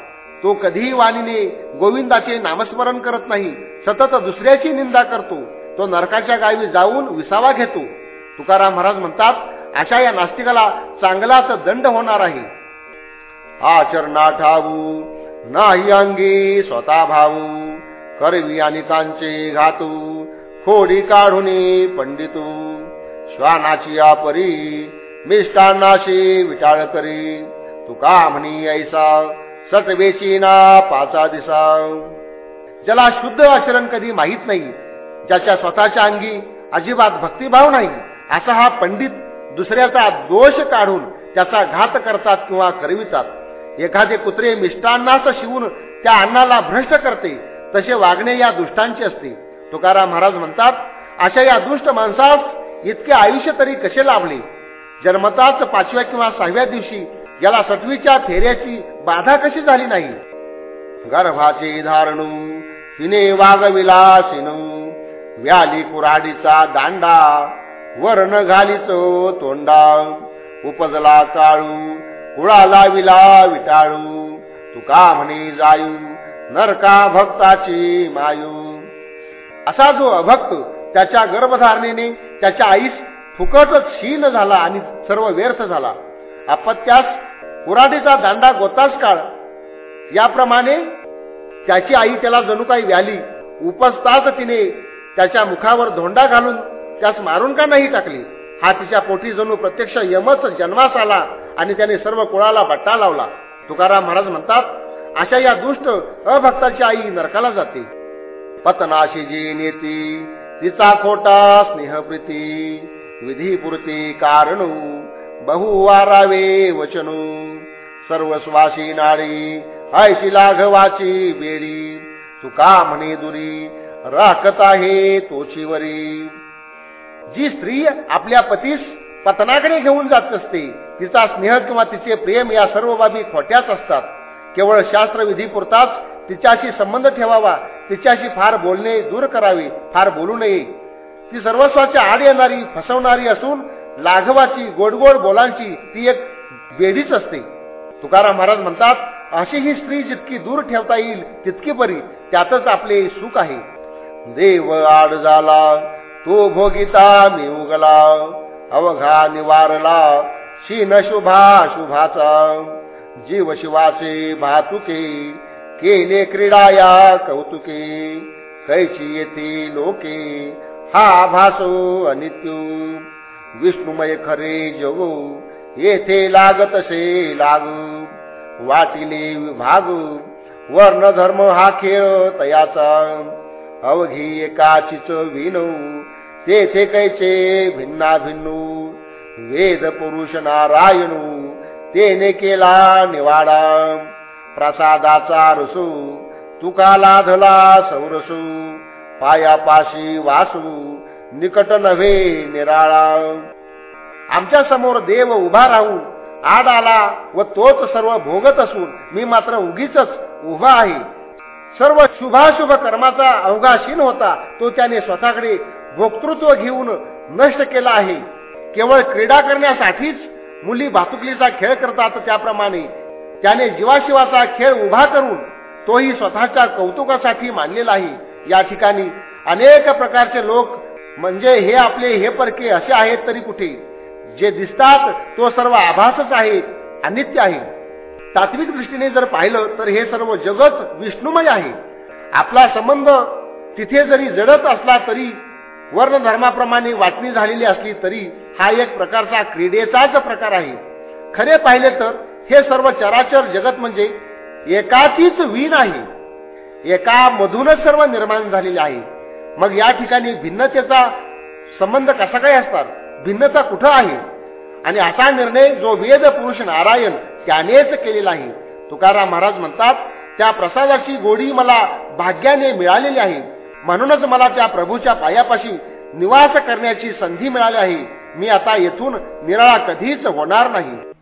तो कधीही वाणीने गोविंदाचे नामस्मरण करत नाही सतत दुसऱ्याची निंदा करतो तो नरकाच्या गावी जाऊन विसावा घेतो. तुकाराम महाराज म्हणतात अशा या नास्तिकाला चांगलाच दंड होणार आहे. आचरणा ठाऊ नाही अंगी स्वतः भाऊ करवी आणि कांचे घातू खोडी काढून पंडितू श्वानाची आपरी मिष्टानाशी विटाळ करी तुका म्हणी ऐसा सटवेची ना पाचा दिसा ज्याला शुद्ध आचरण कधी माहीत नाही ज्याच्या स्वतःच्या अंगी अजिबात भक्तिभाव नाही असा हा पंडित दुसऱ्याचा दोष काढून त्याचा घात करतात किंवा करवितात. एखादे कुत्रे मिष्टांनाच शिवून त्या अन्नाला भ्रष्ट करते तसे वागणे या दुष्टांचे असते. तुकाराम महाराज म्हणतात अशा या दुष्ट माणसास इतके आयुष्य तरी कसे लाभले? जन्मताच पाचव्या किंवा सहाव्या दिवशी याला सटवीच्या फेऱ्याची बाधा कशी झाली नाही? गर्भाचे धारणू तिने वाघ विलासिनू व्याली कुराडीचा दांडा वर्ण घालीचो हो तोंडा. उपजला चाळू कुळाला विला विटाळू. तुका म्हणे जायू नरका भक्ताची मायू. असा जो अभक्त त्याच्या गर्भधारणेने त्याच्या आईस फुकटच क्षीण झाला आणि सर्व व्यर्थ झाला. अपत्यास कुराडीचा दांडा गोताच काळ. याप्रमाणे त्याची आई त्याला जणू काही व्याली. उपसताच तिने त्याच्या मुखावर धोंडा घालून त्यास मारून का नाही टाकली? हा तिच्या पोटी जणू प्रत्यक्ष यमच जन्मास आला आणि त्याने सर्व कुळाला बट्टा लावला. तुकाराम महाराज म्हणतात अशा या दुष्ट अभक्ताची आई नरकाला जाते. पतनाशी जी नेती तिचा खोटा स्नेहप्रीती विधीपुरती कारणू बहुवारावे वचनू. सर्वस्वाशी नारी ऐशी लाघवाची बेडी तुका म्हणे दुरी राखत आहे तोशीवरी जी स्त्री आपल्या पतीस पतनाकडे घेऊन जात असते तिचा स्नेह किंवा तिचे प्रेम या सर्व बाबी खोट्याच असतात. केवळ शास्त्रविधी पुरताच तिच्याशी संबंध ठेवावा तिच्याशी फार बोलणे दूर करावे फार बोलू नये. ती सर्वस्वाच्या आड येणारी फसवणारी असून लाघवाची गोडगोड बोलांची ती एक बेडीच असते. तुकाराम महाराज म्हणतात अशी ही स्त्री जितकी दूर ठेवता येईल तितकी बरी त्यातच आपले सुख आहे. देव आड झाला तो भोगिता मी उगला अवघा निवारला शीन शुभा शुभाचा. जीव शिवाचे भातुके केले क्रीडाया कौतुके कैची येथे लोके हा भासो अनित्य. विष्णुमय खरे जगो येथे लागतसे लागू. वाटिले विभाग वर्ण धर्म हा खेळ तयाचा. अवघी एकाचीच विनू तेथे कैचे भिन्ना भिन्नू वेद पुरुष नारायणू. तेने केला निवाडा. प्रसादाचा रसू. तुका लाधला सौरसू. पायापाशी वासू. निकट नव्हे निराळा. आमच्यासमोर देव उभा राहून आड आला व तोच सर्व भोगत असून मी मात्र उगीच उभा आहे. सर्व शुभाशुभ कर्माचा अवघाशीन होता. तो त्याने स्वतःकडे भोक्तृत्व घेऊन नष्ट केला आहे. केवळ क्रीडा करण्यासाठीच मुली भातुकलीचा खेळ करतात त्याप्रमाणे. त्याने जीवाशिवाचा खेळ उभा करून तोही स्वतःच्या कौतुकासाठी मानलेला आहे. या ठिकाणी अनेक प्रकारचे लोक म्हणजे हे आपले हे परके असे आहेत तरी कुठे? जे दिसतात तो सर्व आभासच आहे अनित्य आहे. तात्विक दृष्टीने जर पाहिलं तर हे सर्व जगत विष्णुमय आहे. आपला संबंध तिथे जरी जडत असला तरी वर्ण धर्माप्रमाणे वाटणी झालेली असली तरी हा एक प्रकारचा क्रीडेचाच प्रकार आहे. खरे पाहिले तर हे सर्व चराचर जगत म्हणजे एकाचीच वीण आहे. एका मधूनच सर्व निर्माण झालेले आहे. मग या ठिकाणी भिन्नतेचा संबंध कसा काय असतात भिन्नता कुठं आहे? आणि असा निर्णय जो वेद पुरुष नारायण त्यानेच केलेला आहे. तुकाराम महाराज म्हणतात त्या प्रसादाची गोडी मला भाग्याने मिळालेली आहे. म्हणूनच मला त्या प्रभूच्या पायापाशी निवास करण्याची संधी मिळाली आहे. मी आता येथून निराळा कधीच होणार नाही.